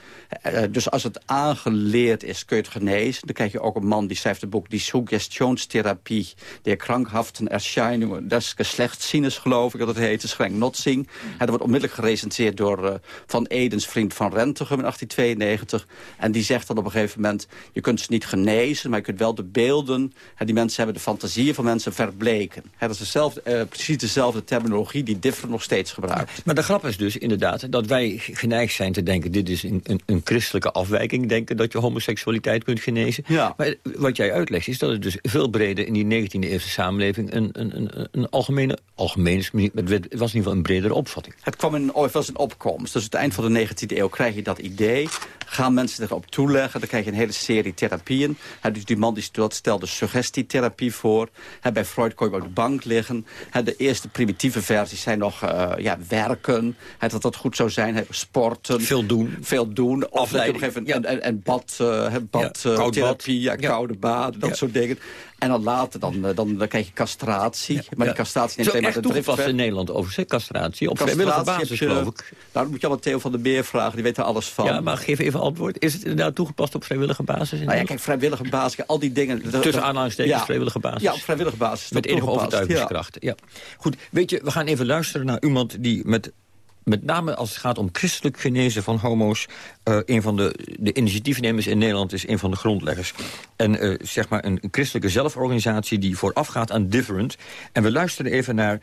Eh, dus als het aangeleerd is, kun je het genezen. Dan krijg je ook een man die schrijft een boek... die Suggestionstherapie der krankhaften Erscheinungen des Geschlechtszinnes, geloof ik dat het heet. De Schreng Notzing. Dat wordt onmiddellijk gerecenseerd door eh, Van Edens vriend van Rentegem in 1892. En die zegt dan op een gegeven moment... je kunt ze niet genezen, maar je kunt wel de beelden... Hè, die mensen hebben de fantasieën van mensen verbleken. Hè, dat is dezelfde, eh, precies dezelfde terminologie die Differ nog steeds gebruikt. Maar de grap is dus inderdaad dat wij geneigd zijn te denken... dit is een, een, een christelijke afwijking, denken dat je homoseksualiteit kunt genezen. Ja. Maar wat jij uitlegt is dat het dus veel breder in die 19e eeuwse samenleving... een, een, een, een algemene, maar het was in ieder geval een bredere opvatting. Het kwam in, oh, het was een opkomst. Dus het eind van de 19e eeuw krijg je dat idee. Gaan mensen erop toeleggen. Dan krijg je een hele serie therapieën. Dus die man die stelde suggestietherapie voor. Bij Freud kon je op de bank liggen. De eerste primitieve versies zijn nog eh, ja, werken. Dat dat goed zou zijn. Sporten. Veel doen. Veel doen. Of dat je op Afleiding, een gegeven moment en, en, bad, eh, bad, Ja, koud bad. therapie, ja, koude baden, dat soort dingen. En dan later, dan, eh, dan, dan krijg je castratie. Maar Ja. die castratie neemt alleen maar de drift weg. in Nederland overigens, hè, castratie. Op vrijwillige basis, geloof ik. Nou, dan moet je allemaal Theo van der Beer vragen, die weet er alles van. Ja, maar geef even antwoord. Is het inderdaad toegepast op vrijwillige basis? in Nou ja, kijk, vrijwillige basis, al die dingen... Tussen aanhalingstekens, ja. vrijwillige basis. Ja, op vrijwillige basis. is Met enige overtuigingskracht. Ja. Goed, weet je, we gaan even luisteren naar iemand die met... Met name als het gaat om christelijk genezen van homo's... eh, een van de, de initiatiefnemers in Nederland is een van de grondleggers. En eh, zeg maar een christelijke zelforganisatie die voorafgaat aan Different. En we luisteren even naar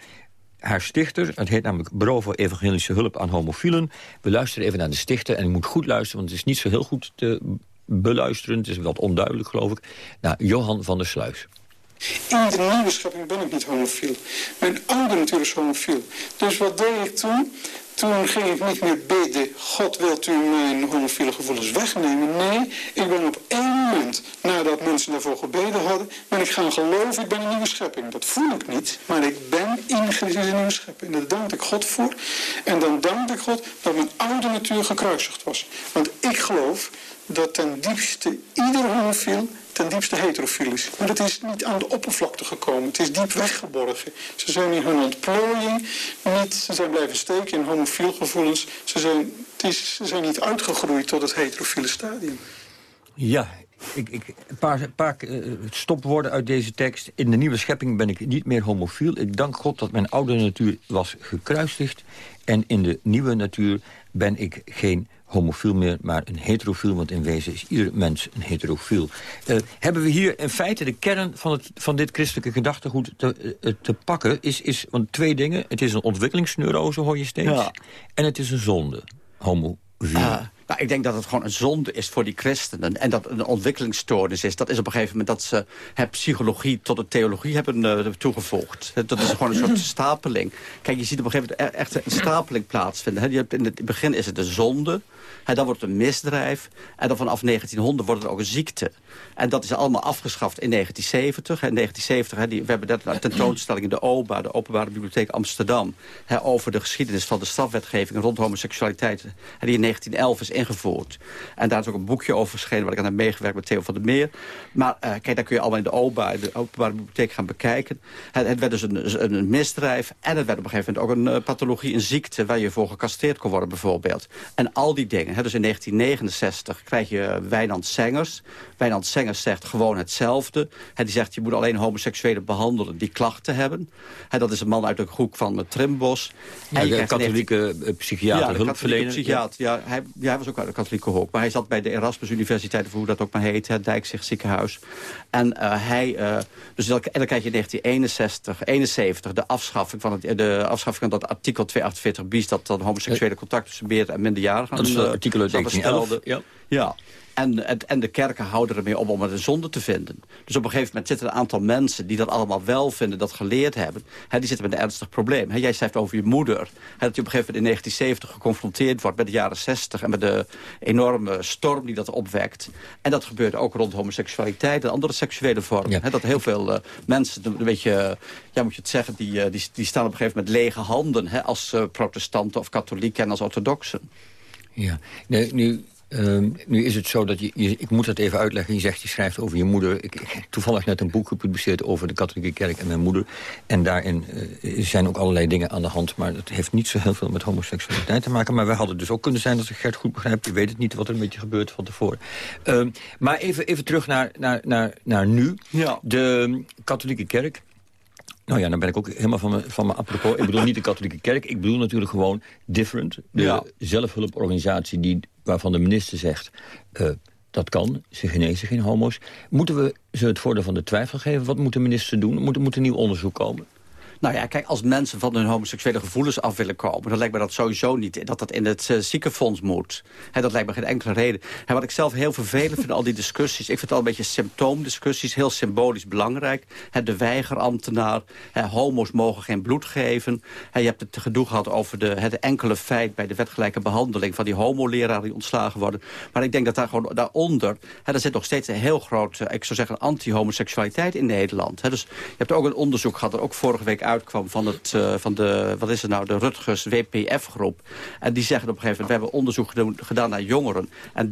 haar stichter. Het heet namelijk Bureau voor Evangelische Hulp aan Homofielen. We luisteren even naar de stichter. En ik moet goed luisteren, want het is niet zo heel goed te beluisteren. Het is wat onduidelijk, geloof ik. Naar Johan van der Sluis. In de nieuwe schepping ben ik niet homofiel. Mijn oude natuur is homofiel. Dus wat deed ik toen? Toen ging ik niet meer bidden, God wilt u mijn homofiele gevoelens wegnemen. Nee, ik ben op één moment, nadat mensen daarvoor gebeden hadden, ben ik gaan geloven, ik ben een nieuwe schepping. Dat voel ik niet, maar ik ben in Christus een nieuwe schepping. En daar dank ik God voor. En dan dank ik God dat mijn oude natuur gekruisigd was. Want ik geloof dat ten diepste ieder homofiel ten diepste heterofiel is. Maar het is niet aan de oppervlakte gekomen. Het is diep weggeborgen. Ze zijn in hun ontplooiing niet... Ze zijn blijven steken in homofiel gevoelens. Ze zijn, het is, ze zijn niet uitgegroeid tot het heterofiele stadium. Ja, ik, ik, een paar, paar eh, stopwoorden uit deze tekst. In de nieuwe schepping ben ik niet meer homofiel. Ik dank God dat mijn oude natuur was gekruisigd. En in de nieuwe natuur ben ik geen homofiel meer, maar een heterofiel. Want in wezen is ieder mens een heterofiel. Eh, hebben we hier in feite de kern van, het, van dit christelijke gedachtegoed te, eh, te pakken? Is, is, want twee dingen. Het is een ontwikkelingsneurose, hoor je steeds. Ja. En het is een zonde. Homofiel. Ah, nou, ik denk dat het gewoon een zonde is voor die christenen. En dat het een ontwikkelingsstoornis is. Dat is op een gegeven moment dat ze hè, psychologie tot de theologie hebben eh, toegevoegd. Dat is gewoon een soort stapeling. Kijk, je ziet op een gegeven moment e- echt een stapeling plaatsvinden. Hè. Je hebt in het begin is het een zonde. Hè, dan wordt het een misdrijf. En dan vanaf 1900 wordt het ook een ziekte. En dat is allemaal afgeschaft in 1970. Hè. In 1970, hè, die, we hebben net een tentoonstelling in de OBA, de Openbare Bibliotheek Amsterdam... Hè, over de geschiedenis van de strafwetgeving rond homoseksualiteit... Hè, die in 1911 is ingevoerd. En daar is ook een boekje over verschenen... waar ik aan heb meegewerkt met Theo van der Meer. Maar eh, kijk, daar kun je allemaal in de OBA, in de Openbare Bibliotheek, gaan bekijken. Het, het werd dus een, een misdrijf en het werd op een gegeven moment ook een uh, pathologie, een ziekte... waar je voor gecastreerd kon worden bijvoorbeeld. En al die dingen. Hè, dus in 1969 krijg je Wijnand Sengers... Wijnand Sengers zegt gewoon hetzelfde. Hij die zegt, je moet alleen homoseksuelen behandelen die klachten hebben. Hij, dat is een man uit de groep van Trimbos. Ja, en je de katholieke 19 eh, psychiater, ja, hulpverlener. psychiater. Ja, hij, ja, hij was ook uit de katholieke hoek. Maar hij zat bij de Erasmus Universiteit, of hoe dat ook maar heet. Het Dijkzicht ziekenhuis. En uh, hij... Uh, dus dan, en dan krijg je in 1961, 71 de afschaffing van, het, de afschaffing van dat artikel 248 bis... dat dan homoseksuele contact tussen beer en minderjarigen... Dat is het artikel uit dat 1911. bestelde. Ja. Ja. En, en, en, de kerken houden ermee op om het een zonde te vinden. Dus op een gegeven moment zitten een aantal mensen... die dat allemaal wel vinden, dat geleerd hebben. Hè, die zitten met een ernstig probleem. Hè, jij schrijft over je moeder. Hè, dat je op een gegeven moment in 1970 geconfronteerd wordt... met de jaren 60 en met de enorme storm die dat opwekt. En dat gebeurt ook rond homoseksualiteit en andere seksuele vormen. Hè, dat heel veel uh, mensen een beetje... ja, moet je het zeggen, die, uh, die, die, staan op een gegeven moment lege handen... Hè, als uh, protestanten of katholieken en als orthodoxen. Ja, nu Uh, nu is het zo dat je, je, ik moet dat even uitleggen. Je zegt, je schrijft over je moeder. Ik, ik toevallig net een boek gepubliceerd over de katholieke kerk en mijn moeder. En daarin uh, zijn ook allerlei dingen aan de hand. Maar dat heeft niet zo heel veel met homoseksualiteit te maken. Maar wij hadden dus ook kunnen zijn, als ik Gert goed begrijp. Je weet het niet wat er met je gebeurt van tevoren. Uh, maar even, even terug naar, naar, naar, naar nu. Ja. De katholieke kerk. Nou ja, dan ben ik ook helemaal van me, van me apropos. Ik bedoel niet de katholieke kerk. Ik bedoel natuurlijk gewoon Different. De ja. zelfhulporganisatie die, waarvan de minister zegt... Uh, dat kan, ze genezen geen homo's. Moeten we ze het voordeel van de twijfel geven? Wat moet de minister doen? Moet, moet er nieuw onderzoek komen? Nou ja, kijk, als mensen van hun homoseksuele gevoelens af willen komen... dan lijkt me dat sowieso niet, dat dat in het uh, ziekenfonds moet. Dat lijkt me geen enkele reden. He, wat ik zelf heel vervelend vind, al die discussies... ik vind al een beetje symptoomdiscussies, heel symbolisch belangrijk. De weigerambtenaar, homo's mogen geen bloed geven. je hebt het gedoe gehad over de, het enkele feit... bij de wetgelijke behandeling van die homoleraren die ontslagen worden. Maar ik denk dat daar gewoon daaronder... er zit nog steeds een heel groot, ik zou zeggen, anti-homoseksualiteit in Nederland. dus je hebt ook een onderzoek gehad, dat ook vorige week uitkwam van, het, uh, van de, wat is het nou, de Rutgers WPF-groep. En die zeggen op een gegeven moment, we hebben onderzoek gedaan naar jongeren. En 30%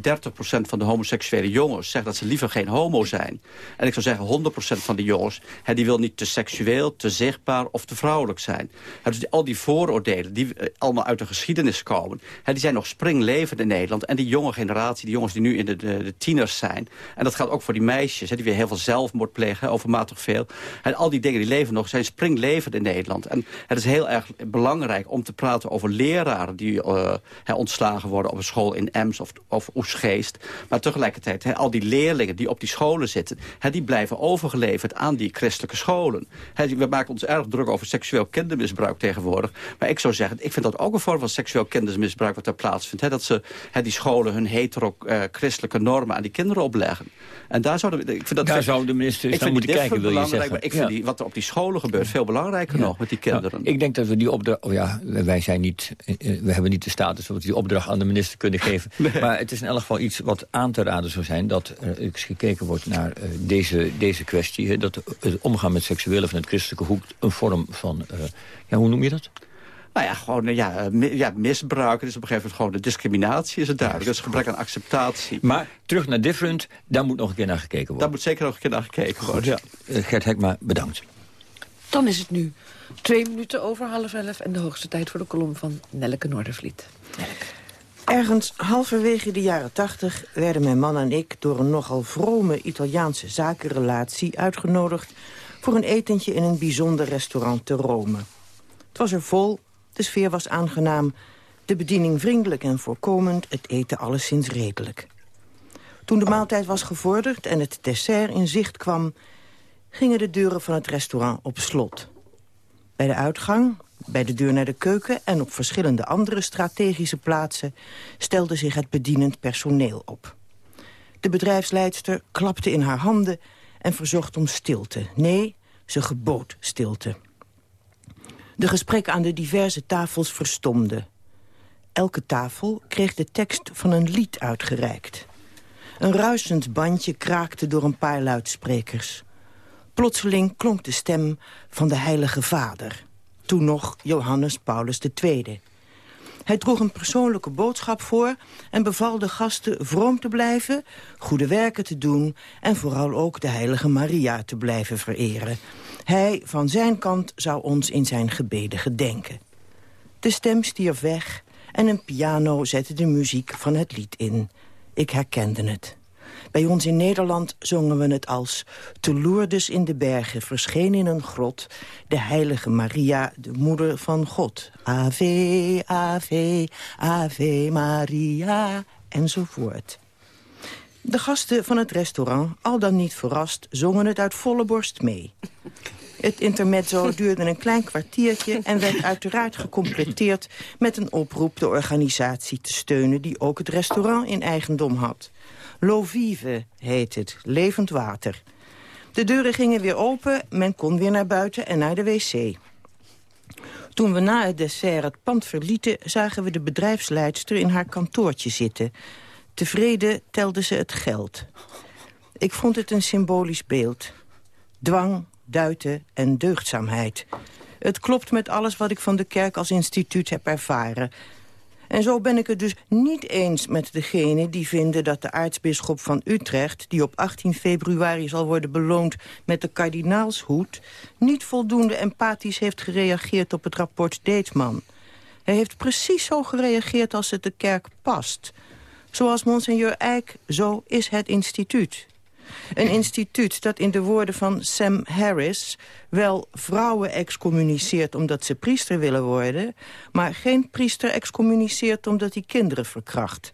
van de homoseksuele jongens zegt dat ze liever geen homo zijn. En ik zou zeggen, 100% van die jongens, hè, die wil niet te seksueel, te zichtbaar of te vrouwelijk zijn. Hè, dus al die vooroordelen, die uh, allemaal uit de geschiedenis komen, hè, die zijn nog springlevend in Nederland. En die jonge generatie, die jongens die nu in de, de, de tieners zijn, en dat gaat ook voor die meisjes, hè, die weer heel veel zelfmoord plegen, overmatig veel. En al die dingen die leven nog, zijn springlevend in Nederland. En het is heel erg belangrijk om te praten over leraren... die uh, ontslagen worden op een school in Ems of, of Oesgeest. Maar tegelijkertijd, he, al die leerlingen die op die scholen zitten... He, die blijven overgeleverd aan die christelijke scholen. He, we maken ons erg druk over seksueel kindermisbruik tegenwoordig. Maar ik zou zeggen, ik vind dat ook een vorm van seksueel kindermisbruik... wat er plaatsvindt. dat ze die scholen hun hetero-christelijke normen aan die kinderen opleggen. En daar zou de, ik vind dat daar zou de minister eens moeten kijken, wil je zeggen. Maar ik vind ja. die, wat er op die scholen gebeurt veel belangrijker belangrijker ja. nog met die kinderen. Nou, ik denk dat we die opdracht... Oh ja, wij zijn niet... Eh, we hebben niet de status dat we die opdracht aan de minister kunnen geven. Nee. Maar het is in elk geval iets wat aan te raden zou zijn... dat er eens gekeken wordt naar uh, deze, deze kwestie. Hè, dat het omgaan met seksuele van het christelijke hoek... een vorm van... Uh, ja, hoe noem je dat? Nou ja, gewoon ja, ja, misbruik. Het is op een gegeven moment gewoon de discriminatie is het duidelijk. Dus gebrek aan acceptatie. Maar terug naar Different, daar moet nog een keer naar gekeken worden. Daar moet zeker nog een keer naar gekeken worden, ja. Gert Hekma, bedankt. Dan is het nu twee minuten over half elf... en de hoogste tijd voor de kolom van Nelleke Noordervliet. Nelleke. Ergens halverwege de jaren tachtig werden mijn man en ik... door een nogal vrome Italiaanse zakenrelatie uitgenodigd... voor een etentje in een bijzonder restaurant te Rome. Het was er vol, de sfeer was aangenaam... de bediening vriendelijk en voorkomend, het eten alleszins redelijk. Toen de maaltijd was gevorderd en het dessert in zicht kwam gingen de deuren van het restaurant op slot. Bij de uitgang, bij de deur naar de keuken en op verschillende andere strategische plaatsen stelde zich het bedienend personeel op. De bedrijfsleidster klapte in haar handen en verzocht om stilte. Nee, ze gebood stilte. De gesprekken aan de diverse tafels verstomden. Elke tafel kreeg de tekst van een lied uitgereikt. Een ruisend bandje kraakte door een paar luidsprekers. Plotseling klonk de stem van de heilige vader. Toen nog Johannes Paulus II. Hij droeg een persoonlijke boodschap voor en beval de gasten vroom te blijven, goede werken te doen en vooral ook de heilige Maria te blijven vereren. Hij van zijn kant zou ons in zijn gebeden gedenken. De stem stierf weg en een piano zette de muziek van het lied in. Ik herkende het. Bij ons in Nederland zongen we het als... Te Lourdes in de bergen verscheen in een grot... de heilige Maria, de moeder van God. Ave, ave, ave Maria, enzovoort. De gasten van het restaurant, al dan niet verrast... zongen het uit volle borst mee. Het intermezzo duurde een klein kwartiertje en werd uiteraard gecompleteerd met een oproep de organisatie te steunen die ook het restaurant in eigendom had. Lovive heet het, levend water. De deuren gingen weer open, men kon weer naar buiten en naar de wc. Toen we na het dessert het pand verlieten... zagen we de bedrijfsleidster in haar kantoortje zitten. Tevreden telde ze het geld. Ik vond het een symbolisch beeld. Dwang, duiten en deugdzaamheid. Het klopt met alles wat ik van de kerk als instituut heb ervaren. En zo ben ik het dus niet eens met degene die vinden dat de aartsbisschop van Utrecht... die op 18 februari zal worden beloond met de kardinaalshoed... niet voldoende empathisch heeft gereageerd op het rapport Deetman. Hij heeft precies zo gereageerd als het de kerk past. Zoals monseigneur Eijk, zo is het instituut. Een instituut dat in de woorden van Sam Harris... wel vrouwen excommuniceert omdat ze priester willen worden... maar geen priester excommuniceert omdat hij kinderen verkracht.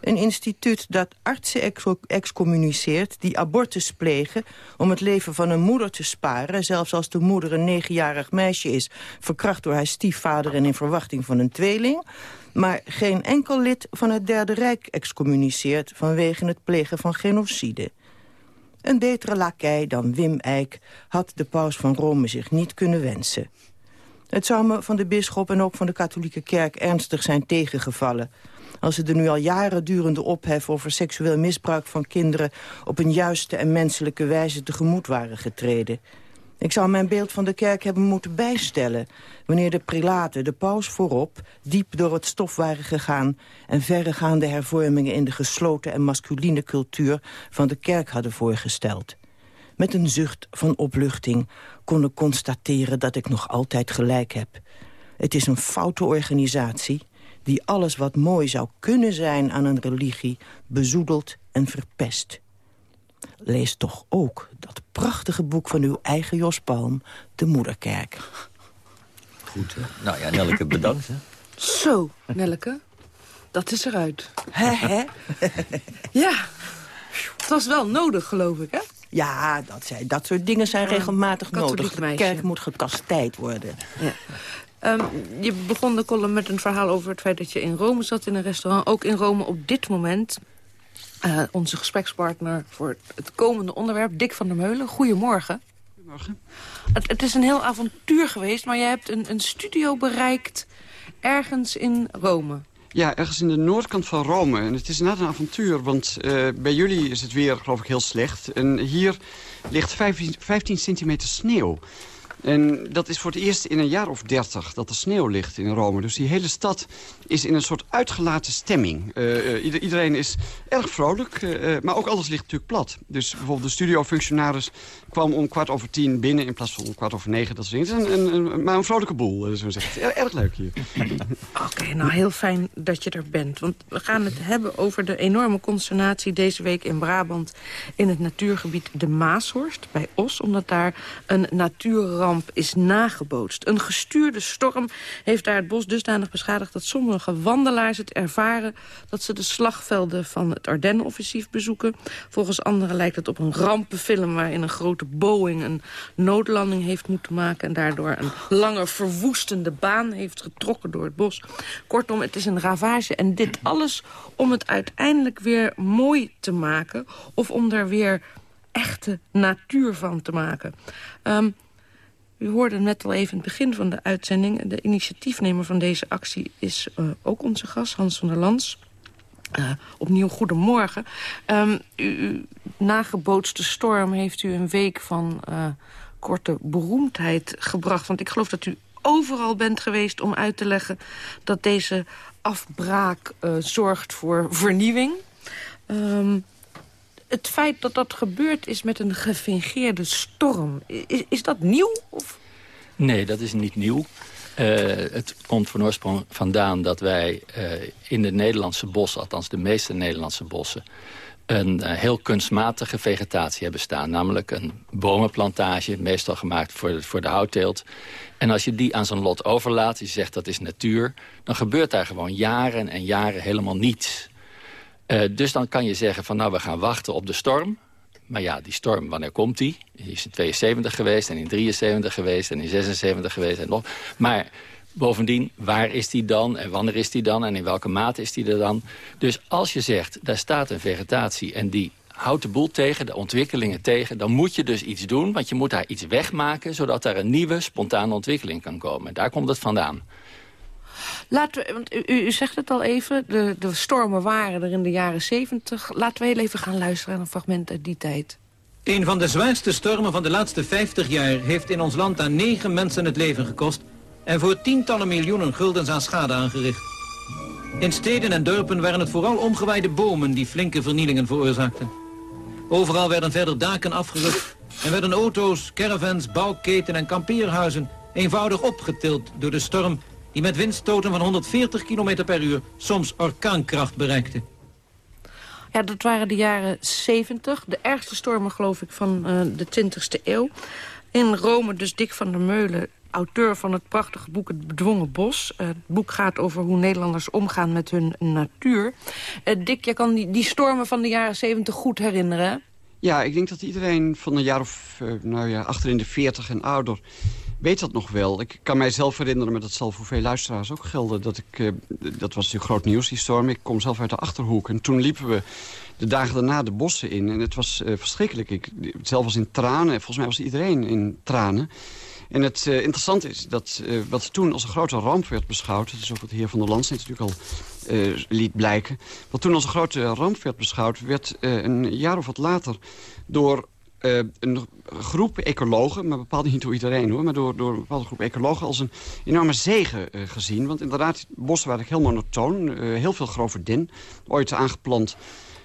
Een instituut dat artsen excommuniceert die abortus plegen... om het leven van een moeder te sparen... zelfs als de moeder een negenjarig meisje is... verkracht door haar stiefvader en in verwachting van een tweeling... maar geen enkel lid van het Derde Rijk excommuniceert... vanwege het plegen van genocide. Een betere lakij dan Wim Eijk had de paus van Rome zich niet kunnen wensen. Het zou me van de bisschop en ook van de katholieke kerk ernstig zijn tegengevallen... als ze de nu al jaren durende ophef over seksueel misbruik van kinderen... op een juiste en menselijke wijze tegemoet waren getreden. Ik zou mijn beeld van de kerk hebben moeten bijstellen... wanneer de prelaten, de paus voorop, diep door het stof waren gegaan... en verregaande hervormingen in de gesloten en masculine cultuur... van de kerk hadden voorgesteld. Met een zucht van opluchting kon ik constateren dat ik nog altijd gelijk heb. Het is een foute organisatie die alles wat mooi zou kunnen zijn aan een religie... bezoedelt en verpest lees toch ook dat prachtige boek van uw eigen Jos Palm, De Moederkerk. Goed, hè? Nou ja, Nelleke, bedankt. Hè? Zo, Nelleke, dat is eruit. Hè, hè? ja, het was wel nodig, geloof ik, hè? Ja, dat, zijn, dat soort dingen zijn regelmatig nodig. De kerk moet gekastijd worden. Ja. Um, je begon de column met een verhaal over het feit dat je in Rome zat in een restaurant. Ook in Rome op dit moment uh, onze gesprekspartner voor het komende onderwerp, Dick van der Meulen. Goedemorgen. Goedemorgen. Het, het, is een heel avontuur geweest, maar je hebt een, een studio bereikt ergens in Rome. Ja, ergens in de noordkant van Rome. En het is net een avontuur, want uh, bij jullie is het weer, geloof ik, heel slecht. En hier ligt 15, 15 centimeter sneeuw. En dat is voor het eerst in een jaar of dertig dat er sneeuw ligt in Rome. Dus die hele stad is in een soort uitgelaten stemming. Uh, iedereen is erg vrolijk, uh, maar ook alles ligt natuurlijk plat. Dus bijvoorbeeld de studiofunctionaris kwam om kwart over tien binnen... in plaats van om kwart over negen. Dat soort dingen. Is een, een, maar een vrolijke boel, zo zeggen. Erg, erg leuk hier. Oké, nou heel fijn dat je er bent. Want we gaan het hebben over de enorme consternatie deze week in Brabant... in het natuurgebied de Maashorst bij Os. Omdat daar een natuurramp is nagebootst. Een gestuurde storm heeft daar het bos dusdanig beschadigd... dat sommige wandelaars het ervaren dat ze de slagvelden van het Ardennenoffensief bezoeken. Volgens anderen lijkt het op een rampenfilm... waarin een grote Boeing een noodlanding heeft moeten maken... en daardoor een lange verwoestende baan heeft getrokken door het bos. Kortom, het is een ravage en dit alles om het uiteindelijk weer mooi te maken... of om er weer echte natuur van te maken. Um, u hoorde net al even het begin van de uitzending... de initiatiefnemer van deze actie is uh, ook onze gast, Hans van der Lans. Uh, opnieuw goedemorgen. Um, uw nagebootste storm heeft u een week van uh, korte beroemdheid gebracht. Want ik geloof dat u overal bent geweest om uit te leggen... dat deze afbraak zorgt voor vernieuwing. Um, het feit dat dat gebeurd is met een gefingeerde storm... is, is dat nieuw? Of? Nee, dat is niet nieuw. Uh, het komt van oorsprong vandaan dat wij uh, in de Nederlandse bossen... althans de meeste Nederlandse bossen... een uh, heel kunstmatige vegetatie hebben staan. Namelijk een bomenplantage, meestal gemaakt voor de, voor de houtteelt. En als je die aan zijn lot overlaat, je zegt dat is natuur... dan gebeurt daar gewoon jaren en jaren helemaal niets... Dus dan kan je zeggen van nou we gaan wachten op de storm. Maar ja, die storm, wanneer komt die? Die is in 72 geweest en in 73 geweest en in 76 geweest en nog. Maar bovendien, waar is die dan en wanneer is die dan en in welke mate is die er dan? Dus als je zegt, daar staat een vegetatie en die houdt de boel tegen, de ontwikkelingen tegen... dan moet je dus iets doen, want je moet daar iets wegmaken... zodat er een nieuwe, spontane ontwikkeling kan komen. Daar komt het vandaan. U, zegt het al even, de, stormen waren er in de jaren 70. Laten we heel even gaan luisteren naar een fragment uit die tijd. Een van de zwaarste stormen van de laatste 50 jaar... heeft in ons land aan negen mensen het leven gekost... en voor tientallen miljoenen guldens aan schade aangericht. In steden en dorpen waren het vooral omgewaaide bomen... die flinke vernielingen veroorzaakten. Overal werden verder daken afgerukt... en werden auto's, caravans, bouwketen en kampeerhuizen... eenvoudig opgetild door de storm die met windstoten van 140 km per uur soms orkaankracht bereikte. Ja, dat waren de jaren 70. De ergste stormen, geloof ik, van uh, de 20e eeuw. In Rome dus Dick van der Meulen, auteur van het prachtige boek Het Bedwongen Bos. Uh, het boek gaat over hoe Nederlanders omgaan met hun natuur. Uh, Dick, jij kan die, die stormen van de jaren 70 goed herinneren, Ja, ik denk dat iedereen van een jaar of, nou ja, achter in de 40 en ouder weet dat nog wel. Ik kan mijzelf herinneren, maar dat zal voor veel luisteraars ook gelden... dat ik, uh, dat was natuurlijk groot nieuws, die storm. Ik kom zelf uit de Achterhoek. En toen liepen we de dagen daarna de bossen in. En het was uh, verschrikkelijk. Ik, zelf was in tranen. Volgens mij was iedereen in tranen. En het uh, interessante is dat wat toen als een grote ramp werd beschouwd... dat is ook wat de heer Van der Lands natuurlijk al liet blijken... wat toen als een grote ramp werd beschouwd... werd een jaar of wat later door een groep ecologen, maar bepaald niet door iedereen hoor... maar door, door een bepaalde groep ecologen als een enorme zegen uh, gezien. Want inderdaad, bossen waren heel monotoon, uh, heel veel grove din. Ooit aangeplant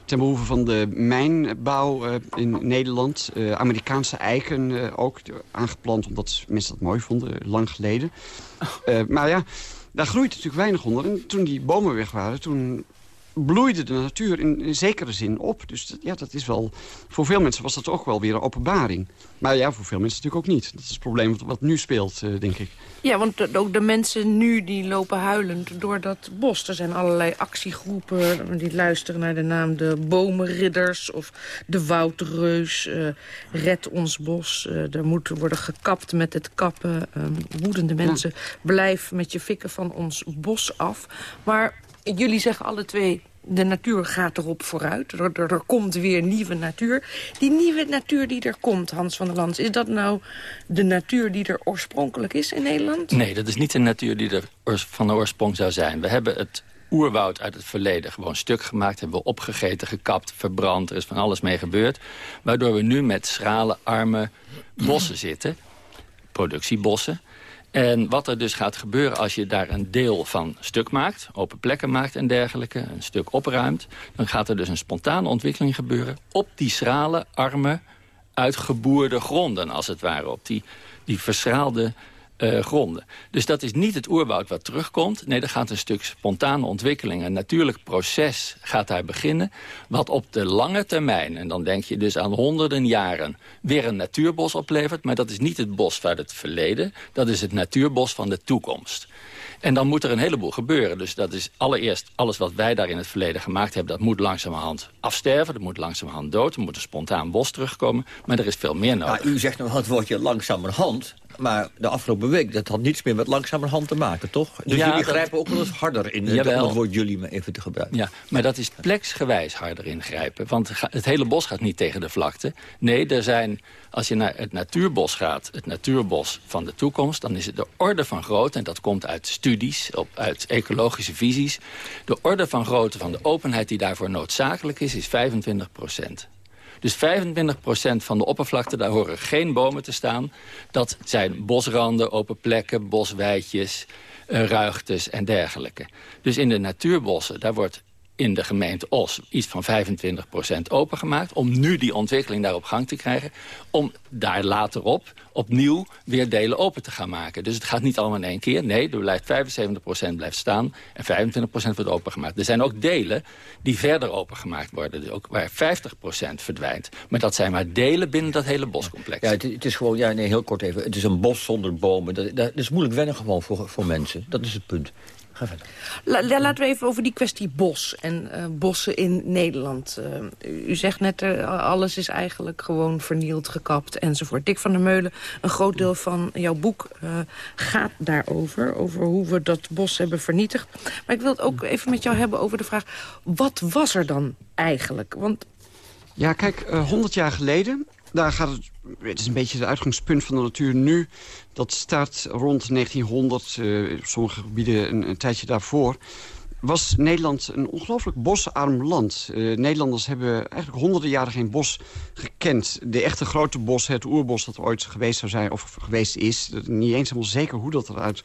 ten behoeve van de mijnbouw in Nederland. Amerikaanse eiken ook aangeplant omdat mensen dat mooi vonden, lang geleden. maar ja, daar groeit natuurlijk weinig onder. En toen die bomen weg waren, toen bloeide de natuur in, in zekere zin op. Dus dat, ja, dat is wel... Voor veel mensen was dat ook wel weer een openbaring. Maar ja, voor veel mensen natuurlijk ook niet. Dat is het probleem wat, wat nu speelt, uh, denk ik. Ja, want ook de mensen nu die lopen huilend door dat bos. Er zijn allerlei actiegroepen die luisteren naar de naam de Bomenridders... of de Woudreus, uh, Red ons bos. Uh, er moet worden gekapt met het kappen. Um, woedende mensen, ja. blijf met je fikken van ons bos af. Maar jullie zeggen alle twee, de natuur gaat erop vooruit. Er, komt weer nieuwe natuur. Die nieuwe natuur die er komt, Hans van der Lans... is dat nou de natuur die er oorspronkelijk is in Nederland? Nee, dat is niet de natuur die er van de oorsprong zou zijn. We hebben het oerwoud uit het verleden gewoon stuk gemaakt. Hebben we opgegeten, gekapt, verbrand. Er is van alles mee gebeurd. Waardoor we nu met schrale, arme bossen zitten. Productiebossen. En wat er dus gaat gebeuren als je daar een deel van stuk maakt... open plekken maakt en dergelijke, een stuk opruimt... dan gaat er dus een spontane ontwikkeling gebeuren... op die schrale, arme, uitgeboerde gronden, als het ware. Op die, die verschraalde uh, gronden. Dus dat is niet het oerwoud wat terugkomt. Nee, er gaat een stuk spontane ontwikkeling. Een natuurlijk proces gaat daar beginnen. Wat op de lange termijn, en dan denk je dus aan honderden jaren... weer een natuurbos oplevert. Maar dat is niet het bos van het verleden. Dat is het natuurbos van de toekomst. En dan moet er een heleboel gebeuren. Dus dat is allereerst alles wat wij daar in het verleden gemaakt hebben... dat moet langzamerhand afsterven, dat moet langzamerhand dood... er moet een spontaan bos terugkomen, maar er is veel meer nodig. Ja, u zegt nog het woordje langzamerhand... Maar de afgelopen week, dat had niets meer met langzamerhand te maken, toch? Dus ja, jullie grijpen ook wel eens harder in. Jawel. Dat woord jullie maar even te gebruiken. Ja, maar dat is pleksgewijs harder ingrijpen. Want het hele bos gaat niet tegen de vlakte. Nee, er zijn, als je naar het natuurbos gaat, het natuurbos van de toekomst... dan is het de orde van grootte, en dat komt uit studies, op, uit ecologische visies... de orde van grootte van de openheid die daarvoor noodzakelijk is, is 25 procent. Dus 25% van de oppervlakte, daar horen geen bomen te staan. Dat zijn bosranden, open plekken, bosweidjes, uh, ruigtes en dergelijke. Dus in de natuurbossen, daar wordt in de gemeente Os iets van 25% opengemaakt... om nu die ontwikkeling daar op gang te krijgen... om daar later op opnieuw weer delen open te gaan maken. Dus het gaat niet allemaal in één keer. Nee, er blijft 75% blijft staan en 25% wordt opengemaakt. Er zijn ook delen die verder opengemaakt worden, dus ook waar 50% verdwijnt. Maar dat zijn maar delen binnen dat hele boscomplex. Ja, het, is gewoon, ja, nee, heel kort even. Het is een bos zonder bomen. Dat, dat is moeilijk wennen gewoon voor, voor mensen. Dat is het punt. Ga verder. La, laten we even over die kwestie bos en uh, bossen in Nederland. Uh, u zegt net, uh, alles is eigenlijk gewoon vernield, gekapt enzovoort. Dick van der Meulen, een groot deel van jouw boek gaat daarover. Over hoe we dat bos hebben vernietigd. Maar ik wil het ook even met jou hebben over de vraag... wat was er dan eigenlijk? Want ja, kijk, uh, 100 jaar geleden, daar gaat het, het is een beetje het uitgangspunt van de natuur nu. Dat start rond 1900, uh, op sommige gebieden een, tijdje daarvoor was Nederland een ongelooflijk bosarm land. Uh, Nederlanders hebben eigenlijk honderden jaren geen bos gekend. De echte grote bos, het oerbos dat ooit geweest zou zijn... of geweest is, niet eens helemaal zeker hoe dat eruit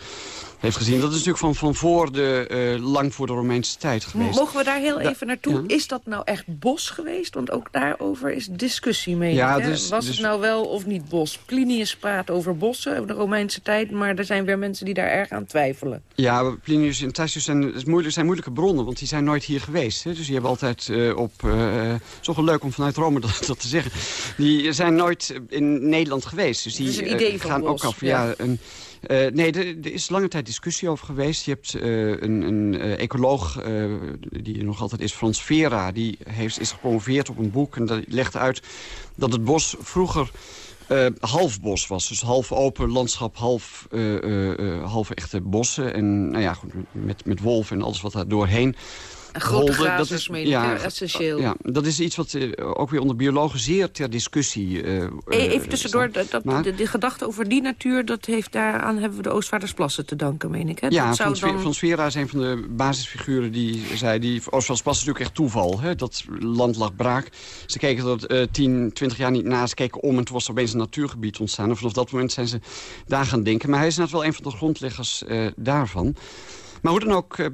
heeft gezien. Dat is natuurlijk van, van voor de, uh, lang voor de Romeinse tijd geweest. Mogen we daar heel even naartoe? Ja. Is dat nou echt bos geweest? Want ook daarover is discussie mee. Ja, dus, Was dus... het nou wel of niet bos? Plinius praat over bossen over de Romeinse tijd... maar er zijn weer mensen die daar erg aan twijfelen. Ja, Plinius en Tacitus zijn, is moeilijk, zijn moeilijke bronnen... want die zijn nooit hier geweest. Hè? Dus die hebben altijd uh, op... Uh, zo leuk om vanuit Rome dat, dat, te zeggen. Die zijn nooit in Nederland geweest. Dus die dus gaan bos. ook af. Ja. ja een, uh, nee, er is lange tijd discussie over geweest. Je hebt uh, een, een uh, ecoloog, die er nog altijd is, Frans Vera... die heeft, is gepromoveerd op een boek en dat legt uit dat het bos vroeger... half bos was. Dus half open landschap, half, half echte bossen. En nou ja, goed, met, met wolven en alles wat daar doorheen Grote dat is, ja, essentieel. Ja, dat is iets wat uh, ook weer onder biologen zeer ter discussie uh, Even tussendoor, dat, dat, de, de, gedachte over die natuur... dat heeft daaraan hebben we de Oostvaardersplassen te danken, meen ik. Hè? Ja, dat Frans, dan... Frans Vera is een van de basisfiguren die zei... die Oostvaardersplassen is natuurlijk echt toeval. Hè? Dat land lag braak. Ze keken dat uh, 10, 20 jaar niet na. Ze keken om en toen was er opeens een natuurgebied ontstaan. En vanaf dat moment zijn ze daar gaan denken. Maar hij is net wel een van de grondleggers daarvan. Maar hoe dan ook... Uh,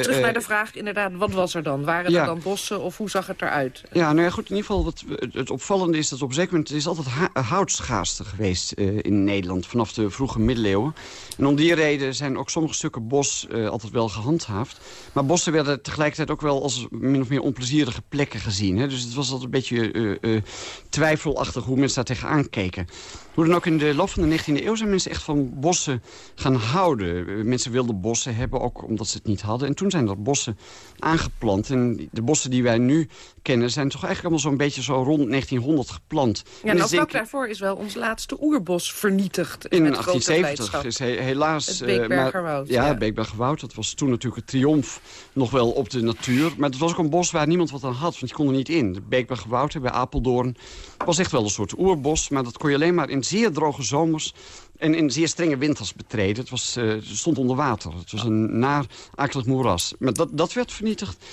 Terug naar de vraag, inderdaad, wat was er dan? Waren ja. er dan bossen of hoe zag het eruit? Ja, nou ja, goed, in ieder geval, wat, het opvallende is dat op een zeker moment... is altijd houtschaarste geweest in Nederland vanaf de vroege middeleeuwen. En om die reden zijn ook sommige stukken bos uh, altijd wel gehandhaafd. Maar bossen werden tegelijkertijd ook wel als min of meer onplezierige plekken gezien. Hè? Dus het was altijd een beetje twijfelachtig hoe mensen daar tegenaan keken. Hoe dan ook in de loop van de 19e eeuw zijn mensen echt van bossen gaan houden. Mensen wilden bossen hebben, ook omdat ze het niet hadden. En toen zijn er bossen aangeplant. En de bossen die wij nu kennen zijn toch eigenlijk allemaal zo'n beetje zo rond 1900 geplant. Ja, en ook daarvoor is wel ons laatste oerbos vernietigd. In 1870 is he helaas... Het Beekbergerwoud. Uh, ja, ja, het Beekbergerwoud. Dat was toen natuurlijk een triomf nog wel op de natuur. Maar het was ook een bos waar niemand wat aan had, want je kon er niet in. Het Beekbergerwoud bij Apeldoorn was echt wel een soort oerbos. Maar dat kon je alleen maar in zeer droge zomers en in zeer strenge winters betreden. Het, was, uh, het stond onder water. Het was een naar akelig moeras. Maar dat, dat werd vernietigd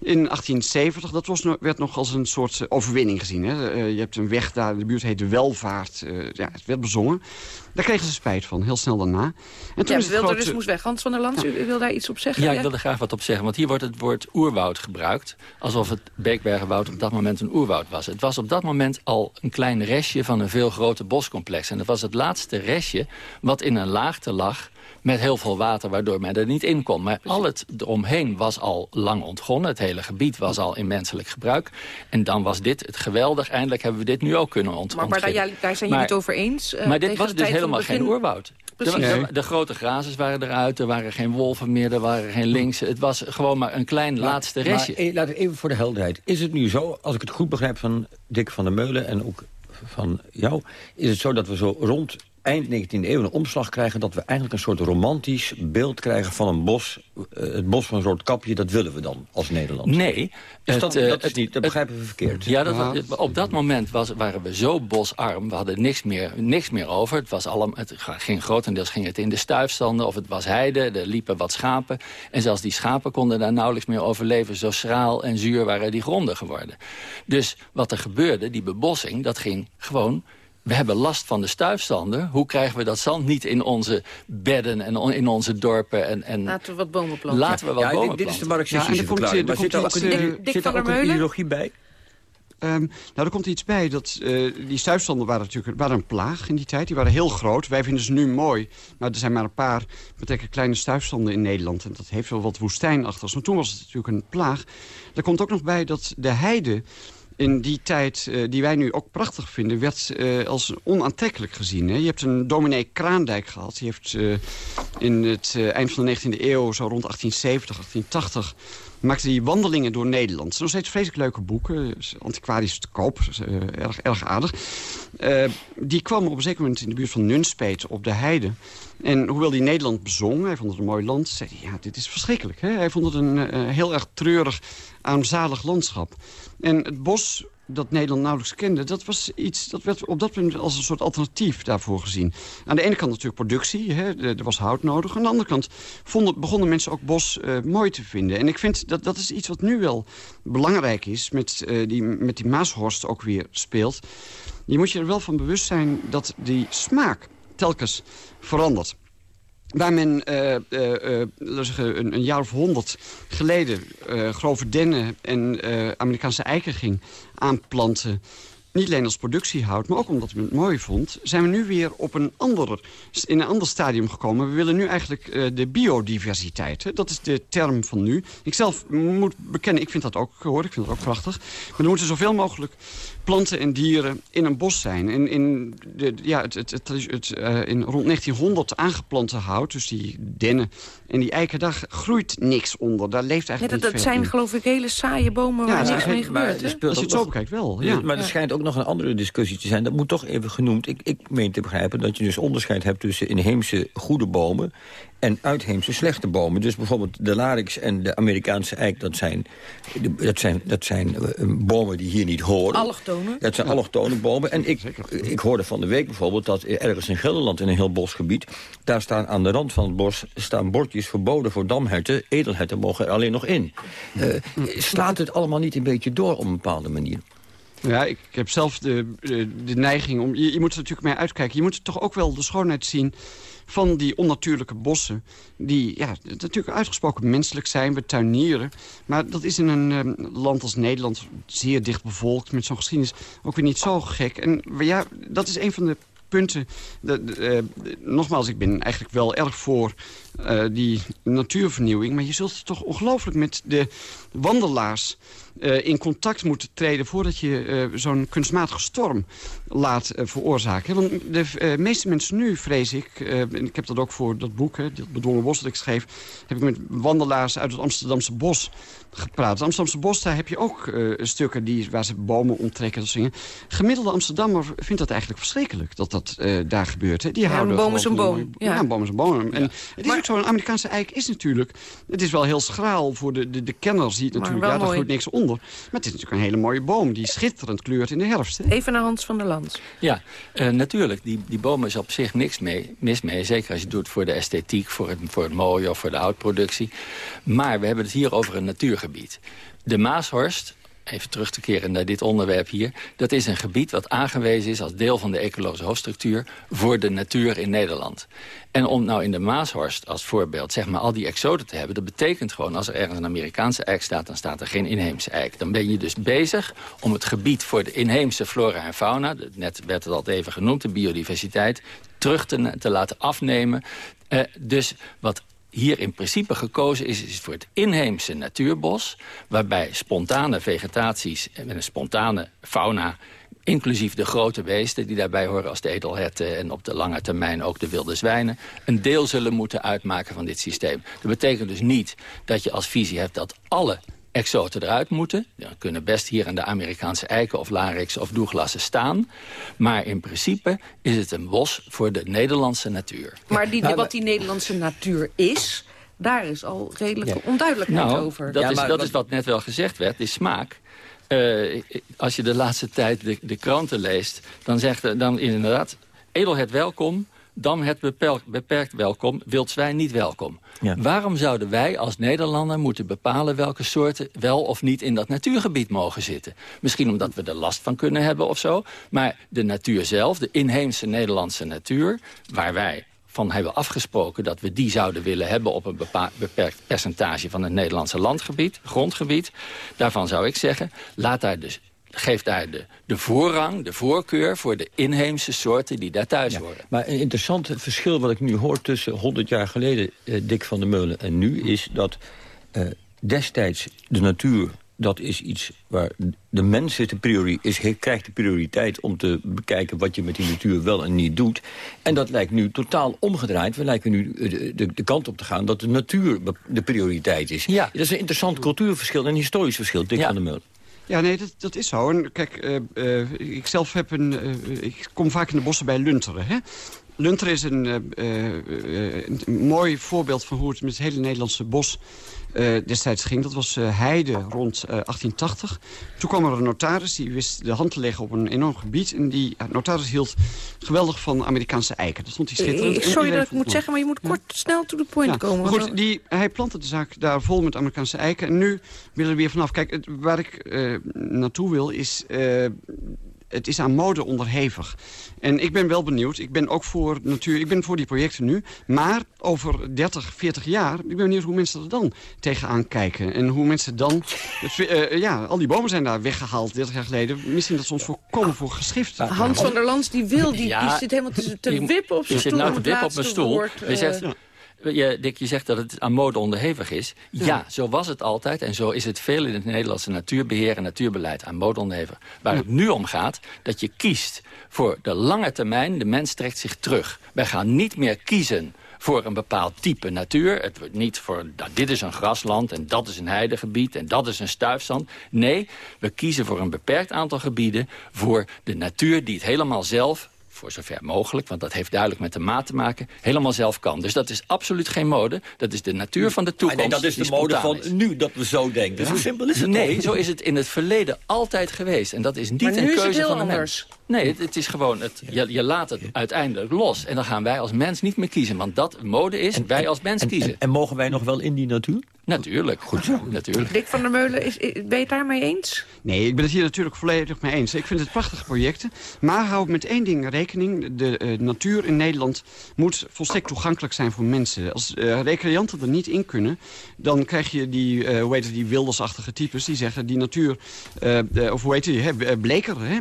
in 1870. Dat was, werd nog als een soort eh, overwinning gezien. Hè. Uh, je hebt een weg daar, de buurt heet de Welvaart. Uh, ja, het werd bezongen. Daar kregen ze spijt van, heel snel daarna. En toen ja, is Wilderders grote... moest weg. Hans van der Land, ja. u, u, wil daar iets op zeggen? Ja, ik wil er graag wat op zeggen. Want hier wordt het woord oerwoud gebruikt. Alsof het Beekbergenwoud op dat moment een oerwoud was. Het was op dat moment al een klein restje van een veel groter boscomplex. En het was het laatste restje wat in een laagte lag met heel veel water, waardoor men er niet in kon. Maar al het eromheen was al lang ontgonnen. Het hele gebied was al in menselijk gebruik. En dan was dit het geweldig. Eindelijk hebben we dit nu ook kunnen ont maar, maar daar, ja, daar zijn jullie het over eens? Uh, maar dit was dus helemaal geen oerwoud. De, de, de, grote grazers waren eruit, er waren geen wolven meer, er waren geen linkse. Het was gewoon maar een klein maar, laatste restje. Maar, laat ik even voor de helderheid. Is het nu zo, als ik het goed begrijp van Dick van der Meulen... en ook van jou, is het zo dat we zo rond eind 19e eeuw een omslag krijgen... dat we eigenlijk een soort romantisch beeld krijgen van een bos. Uh, het bos van een kapje, dat willen we dan als Nederland. Nee. Dus dat, uh, dat, is niet, dat begrijpen we verkeerd. Ja, dat, op dat moment was, waren we zo bosarm. We hadden niks meer, niks meer over. Het, was allemaal, het ging grotendeels ging het in de stuifstanden of het was heide. Er liepen wat schapen. En zelfs die schapen konden daar nauwelijks meer overleven. Zo schraal en zuur waren die gronden geworden. Dus wat er gebeurde, die bebossing, dat ging gewoon we hebben last van de stuifstanden. Hoe krijgen we dat zand niet in onze bedden en in onze dorpen? En, en laten we wat bomen planten. Laten we wat ja, bomen dit, dit is de marxistische ja, verklaring. Maar zit er ook een, zit er ook een ideologie bij? Um, nou, er komt iets bij. Dat, uh, die stuifstanden waren natuurlijk waren een plaag in die tijd. Die waren heel groot. Wij vinden ze nu mooi. Maar er zijn maar een paar betrekkelijk kleine stuifstanden in Nederland. En dat heeft wel wat woestijn achter. Maar toen was het natuurlijk een plaag. Er komt ook nog bij dat de heide in die tijd, uh, die wij nu ook prachtig vinden... werd uh, als onaantrekkelijk gezien. Hè? Je hebt een dominee Kraandijk gehad. Die heeft uh, in het eind van de 19e eeuw, zo rond 1870, 1880 maakte hij wandelingen door Nederland. Het zijn nog steeds vreselijk leuke boeken. Antiquarisch te koop, uh, erg, erg aardig. Uh, die kwam op een zeker moment in de buurt van Nunspeet op de Heide. En hoewel hij Nederland bezong, hij vond het een mooi land... zei hij, ja, dit is verschrikkelijk. Hè? Hij vond het een uh, heel erg treurig, armzalig landschap. En het bos dat Nederland nauwelijks kende... dat, was iets, dat werd op dat moment als een soort alternatief daarvoor gezien. Aan de ene kant natuurlijk productie, hè, er was hout nodig. Aan de andere kant vonden, begonnen mensen ook bos uh, mooi te vinden. En ik vind dat dat is iets wat nu wel belangrijk is... met, uh, die, met die Maashorst ook weer speelt. Je moet je er wel van bewust zijn dat die smaak telkens verandert. Waar men uh, uh, een, een, jaar of honderd geleden grove dennen en Amerikaanse eiken ging aanplanten... niet alleen als productiehout, maar ook omdat men het mooi vond... zijn we nu weer op een ander, in een ander stadium gekomen. We willen nu eigenlijk de biodiversiteit. Hè? Dat is de term van nu. Ik zelf moet bekennen, ik vind dat ook, hoor, ik vind dat ook prachtig. Maar er moeten zoveel mogelijk planten en dieren in een bos zijn. En in, de, ja, het, het, het, het uh, in rond 1900 aangeplante hout, dus die dennen en die eiken, daar groeit niks onder. Daar leeft eigenlijk ja, dat, dat zijn in. geloof ik hele saaie bomen waar ja, niks mee gebeurt. Als je het zo bekijkt wel, ja. Maar er schijnt ook nog een andere discussie te zijn. Dat moet toch even genoemd. Ik, ik meen te begrijpen dat je dus onderscheid hebt tussen inheemse goede bomen en uitheemse slechte bomen. Dus bijvoorbeeld de larix en de Amerikaanse eik... dat zijn, dat zijn, dat zijn uh, bomen die hier niet horen. Allochtonen? Dat zijn allochtone bomen. En ik, ik hoorde van de week bijvoorbeeld dat ergens in Gelderland... in een heel bosgebied, daar staan aan de rand van het bos... staan bordjes verboden voor damherten. Edelherten mogen er alleen nog in. Uh, slaat het allemaal niet een beetje door op een bepaalde manier? Ja, ik, heb zelf de, de, neiging om... Je, je, moet er natuurlijk mee uitkijken. Je moet toch ook wel de schoonheid zien van die onnatuurlijke bossen... die ja, natuurlijk uitgesproken menselijk zijn, we tuinieren. Maar dat is in een um, land als Nederland zeer dicht bevolkt... met zo'n geschiedenis ook weer niet zo gek. En ja, dat is een van de punten. De, uh, nogmaals, ik ben eigenlijk wel erg voor uh, die natuurvernieuwing. Maar je zult toch ongelooflijk met de wandelaars uh, in contact moeten treden... voordat je uh, zo'n kunstmatige storm laat veroorzaken. Want de meeste mensen nu, vrees ik... en ik heb dat ook voor dat boek, hè, dat Bedwongen Bos dat ik schreef... heb ik met wandelaars uit het Amsterdamse bos gepraat. Het Amsterdamse bos, daar heb je ook stukken die, waar ze bomen onttrekken. Dat zingen. Gemiddelde Amsterdammer vindt dat eigenlijk verschrikkelijk... dat dat daar gebeurt. Hè. Die ja, houden een boom is een boom. Ja. ja, een boom is een boom. En het is zo, een Amerikaanse eik is natuurlijk... het is wel heel schraal voor de, de, de kenner ziet natuurlijk. Ja, daar groeit niks onder. Maar het is natuurlijk een hele mooie boom die schitterend kleurt in de herfst. Hè? Even naar Hans van der Land. Ja, uh, natuurlijk. Die, die boom is op zich niks mee, mis mee. Zeker als je het doet voor de esthetiek, voor het, voor het mooie of voor de houtproductie. Maar we hebben het hier over een natuurgebied. De Maashorst, even terug te keren naar dit onderwerp hier... dat is een gebied wat aangewezen is als deel van de ecologische hoofdstructuur... voor de natuur in Nederland. En om nou in de Maashorst als voorbeeld zeg maar, al die exoten te hebben... dat betekent gewoon, als er ergens een Amerikaanse eik staat... dan staat er geen inheemse eik. Dan ben je dus bezig om het gebied voor de inheemse flora en fauna... net werd het al even genoemd, de biodiversiteit... terug te, te laten afnemen. Uh, dus wat hier in principe gekozen is, is voor het inheemse natuurbos... waarbij spontane vegetaties en een spontane fauna inclusief de grote beesten die daarbij horen als de edelherten... en op de lange termijn ook de wilde zwijnen... een deel zullen moeten uitmaken van dit systeem. Dat betekent dus niet dat je als visie hebt dat alle exoten eruit moeten. Dan kunnen best hier aan de Amerikaanse eiken of larix of doeglassen staan. Maar in principe is het een bos voor de Nederlandse natuur. Maar die, wat die Nederlandse natuur is... daar is al redelijke ja. onduidelijkheid nou, over. Dat, ja, is, dat is wat net wel gezegd werd, is smaak. Uh, als je de laatste tijd de, de kranten leest... dan zegt dan inderdaad... Edelhert welkom, Damhert beperkt, beperkt welkom, wildzwijn niet welkom. Ja. Waarom zouden wij als Nederlander moeten bepalen... welke soorten wel of niet in dat natuurgebied mogen zitten? Misschien omdat we er last van kunnen hebben of zo. Maar de natuur zelf, de inheemse Nederlandse natuur... waar wij van hebben afgesproken dat we die zouden willen hebben... op een beperkt percentage van het Nederlandse landgebied, grondgebied. Daarvan zou ik zeggen, laat daar dus geeft daar de, de voorrang, de voorkeur voor de inheemse soorten die daar thuis ja, horen. Maar een interessant verschil wat ik nu hoor tussen 100 jaar geleden, eh, Dick van der Meulen, en nu... is dat eh, destijds de natuur dat is iets waar de mens de priori, is, krijgt de prioriteit... om te bekijken wat je met die natuur wel en niet doet. En dat lijkt nu totaal omgedraaid. We lijken nu de, de, de kant op te gaan dat de natuur de prioriteit is. Ja. Dat is een interessant cultuurverschil en historisch verschil, Dick van der Meulen. Ja, nee, dat, dat is zo. En kijk, uh, ik zelf heb een... Uh, ik kom vaak in de bossen bij Lunteren, hè? Lunteren is een, een, mooi voorbeeld van hoe het met het hele Nederlandse bos uh, destijds ging. Dat was uh, Heide rond uh, 1880. Toen kwam er een notaris, die wist de hand te leggen op een enorm gebied. En die notaris hield geweldig van Amerikaanse eiken. Dat vond hij schitterend. Sorry dat ik moet zeggen, maar je moet kort snel to the point ja. komen. Goed, die, hij plantte de zaak daar vol met Amerikaanse eiken. En nu willen we weer vanaf. Kijk, het, waar ik naartoe wil is het is aan mode onderhevig. En ik ben wel benieuwd. Ik ben ook voor natuur. Ik ben voor die projecten nu. Maar over 30, 40 jaar. Ik ben benieuwd hoe mensen er dan tegenaan kijken. En hoe mensen dan. Uh, ja, al die bomen zijn daar weggehaald 30 jaar geleden. Misschien dat soms voorkomen voor geschrift. Hans van der Lans die wil, die, die zit helemaal te, te wippen op zijn stoel. Je zit nou te wippen op mijn stoel. Woord, uh, zegt, je, Dick, je zegt dat het aan mode onderhevig is. Ja. zo was het altijd. En zo is het veel in het Nederlandse natuurbeheer en natuurbeleid aan mode onderhevig. Waar het nu om gaat, dat je kiest voor de lange termijn. De mens trekt zich terug. Wij gaan niet meer kiezen voor een bepaald type natuur. Het wordt niet voor, nou, dit is een grasland en dat is een heidegebied en dat is een stuifzand. Nee, we kiezen voor een beperkt aantal gebieden voor de natuur die het helemaal zelf voor zover mogelijk, want dat heeft duidelijk met de maat te maken, helemaal zelf kan. Dus dat is absoluut geen mode. Dat is de natuur van de toekomst. Nee, dat is de mode van nu dat we zo denken. Ja. Zo simpel is het Nee, zo is het in het verleden altijd geweest. En dat is niet een keuze van een mens. Nee, het, het, is gewoon, het, je, je, laat het uiteindelijk los. En dan gaan wij als mens niet meer kiezen. Want dat mode is, en, wij als mens kiezen. En, en, mogen wij nog wel in die natuur? Natuurlijk. Goed zo. Natuurlijk. Dick van der Meulen, is, ben je het daarmee eens? Nee, ik ben het hier natuurlijk volledig mee eens. Ik vind het prachtige projecten. Maar hou met één ding rekening. De uh, natuur in Nederland moet volstrekt toegankelijk zijn voor mensen. Als uh, recreanten er niet in kunnen... dan krijg je die, uh, hoe heet het, die wildersachtige types... die zeggen die natuur, of hoe heet die, hè, bleker... Hè,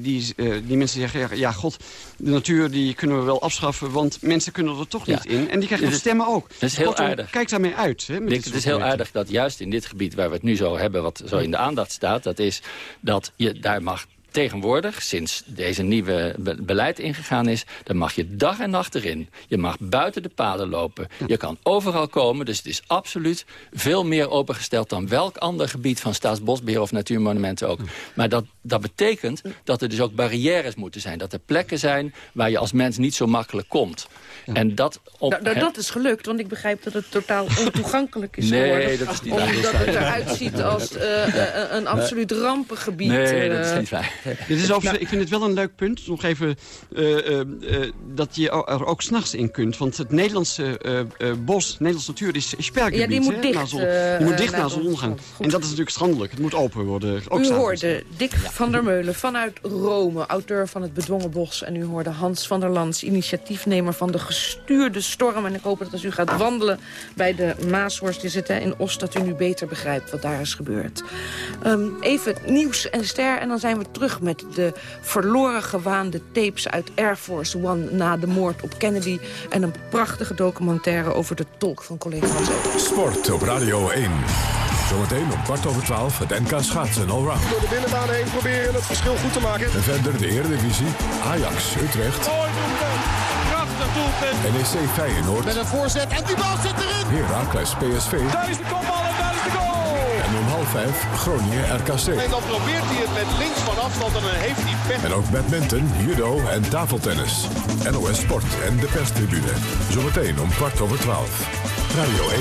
die, die mensen zeggen, ja, ja, god, de natuur die kunnen we wel afschaffen... want mensen kunnen er toch niet in. En die krijgen stemmen ook. Dat is heel Kortom, aardig. Kijk daarmee uit. Hè, Dick, het is heel aardig dat juist in dit gebied waar we het nu zo hebben... wat zo in de aandacht staat, dat is dat je daar mag tegenwoordig, sinds deze nieuwe be beleid ingegaan is... dan mag je dag en nacht erin. Je mag buiten de paden lopen. Je kan overal komen, dus het is absoluut veel meer opengesteld... dan welk ander gebied van staatsbosbeheer of natuurmonumenten ook. Maar dat, dat betekent dat er dus ook barrières moeten zijn. Dat er plekken zijn waar je als mens niet zo makkelijk komt. En dat, op, nou, nou, dat is gelukt, want ik begrijp dat het totaal ontoegankelijk is nee, geworden. dat is niet waar. Omdat het eruit ziet als uh, een absoluut rampengebied. Nee, dat is niet waar. Dit is over, ik vind het wel een leuk punt. Nog even uh, uh, dat je er ook s'nachts in kunt. Want het Nederlandse bos, Nederlandse natuur is spergebied. Ja, die moet dicht. Zon, die moet dicht na zonsondergang. En dat is natuurlijk schandelijk. Het moet open worden. Ook u hoorde Dick ja. van der Meulen vanuit Rome, auteur van Het Bedwongen Bos. En u hoorde Hans van der Lans, initiatiefnemer van de gestuurde storm. En ik hoop dat als u gaat wandelen bij de Maashorst, die zitten in Os... dat u nu beter begrijpt wat daar is gebeurd. Um, even nieuws en ster en dan zijn we terug met de verloren gewaande tapes uit Air Force One... na de moord op Kennedy en een prachtige documentaire over de tolk van collega Hans Sport op Radio 1. Zometeen om kwart over twaalf het NK schaatsen allround. Door de binnenbaan heen proberen het verschil goed te maken. En verder de Eredivisie, Ajax, Utrecht. Mooi doelpunt, prachtig doelpunt. NEC Feyenoord. Met een voorzet en die bal zit erin. Heracles PSV. Daar is de kopbal en om half vijf Groningen RKC. En dan probeert hij het met links van afstand en dan heeft hij pech. En ook badminton, judo en tafeltennis. NOS Sport en de perstribune. Zometeen om kwart over twaalf. Radio 1.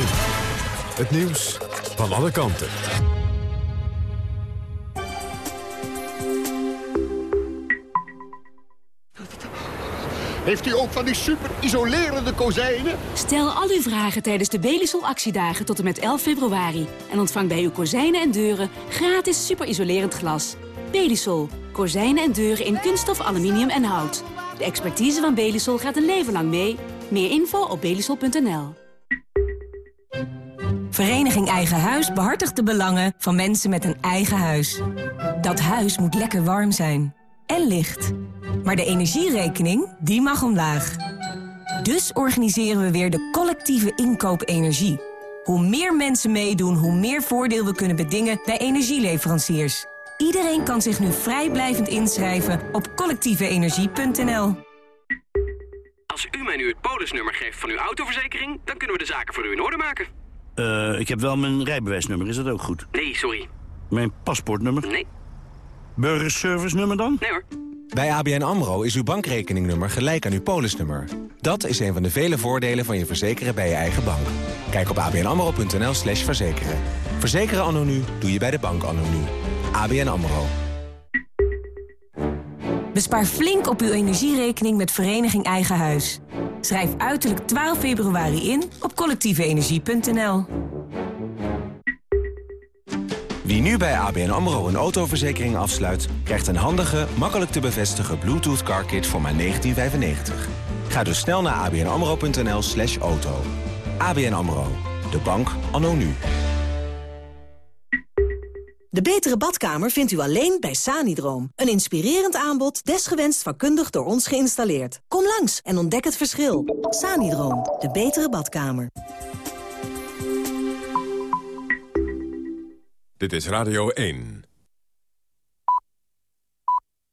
Het nieuws van alle kanten. Heeft u ook van die super isolerende kozijnen? Stel al uw vragen tijdens de Belisol actiedagen tot en met 11 februari. En ontvang bij uw kozijnen en deuren gratis super isolerend glas. Belisol. Kozijnen en deuren in kunststof, aluminium en hout. De expertise van Belisol gaat een leven lang mee. Meer info op belisol.nl. Vereniging Eigen Huis behartigt de belangen van mensen met een eigen huis. Dat huis moet lekker warm zijn. En licht. Maar de energierekening, die mag omlaag. Dus organiseren we weer de collectieve inkoop energie. Hoe meer mensen meedoen, hoe meer voordeel we kunnen bedingen bij energieleveranciers. Iedereen kan zich nu vrijblijvend inschrijven op collectieveenergie.nl. Als u mij nu het polisnummer geeft van uw autoverzekering... dan kunnen we de zaken voor u in orde maken. Eh, ik heb wel mijn rijbewijsnummer, is dat ook goed? Nee, sorry. Mijn paspoortnummer? Nee. Burgerservice nummer dan? Nee hoor. Bij ABN AMRO is uw bankrekeningnummer gelijk aan uw polisnummer. Dat is een van de vele voordelen van je verzekeren bij je eigen bank. Kijk op abnamro.nl slash verzekeren. Verzekeren anno nu doe je bij de bank anno nu. ABN AMRO. Bespaar flink op uw energierekening met Vereniging Eigen Huis. Schrijf uiterlijk 12 februari in op collectieveenergie.nl. Wie nu bij ABN AMRO een autoverzekering afsluit... krijgt een handige, makkelijk te bevestigen Bluetooth Car Kit voor maar 1995. Ga dus snel naar abnamro.nl slash auto. ABN AMRO, de bank anno nu. De betere badkamer vindt u alleen bij Sanidroom. Een inspirerend aanbod, desgewenst vakkundig door ons geïnstalleerd. Kom langs en ontdek het verschil. Sanidroom, de betere badkamer. Dit is Radio 1.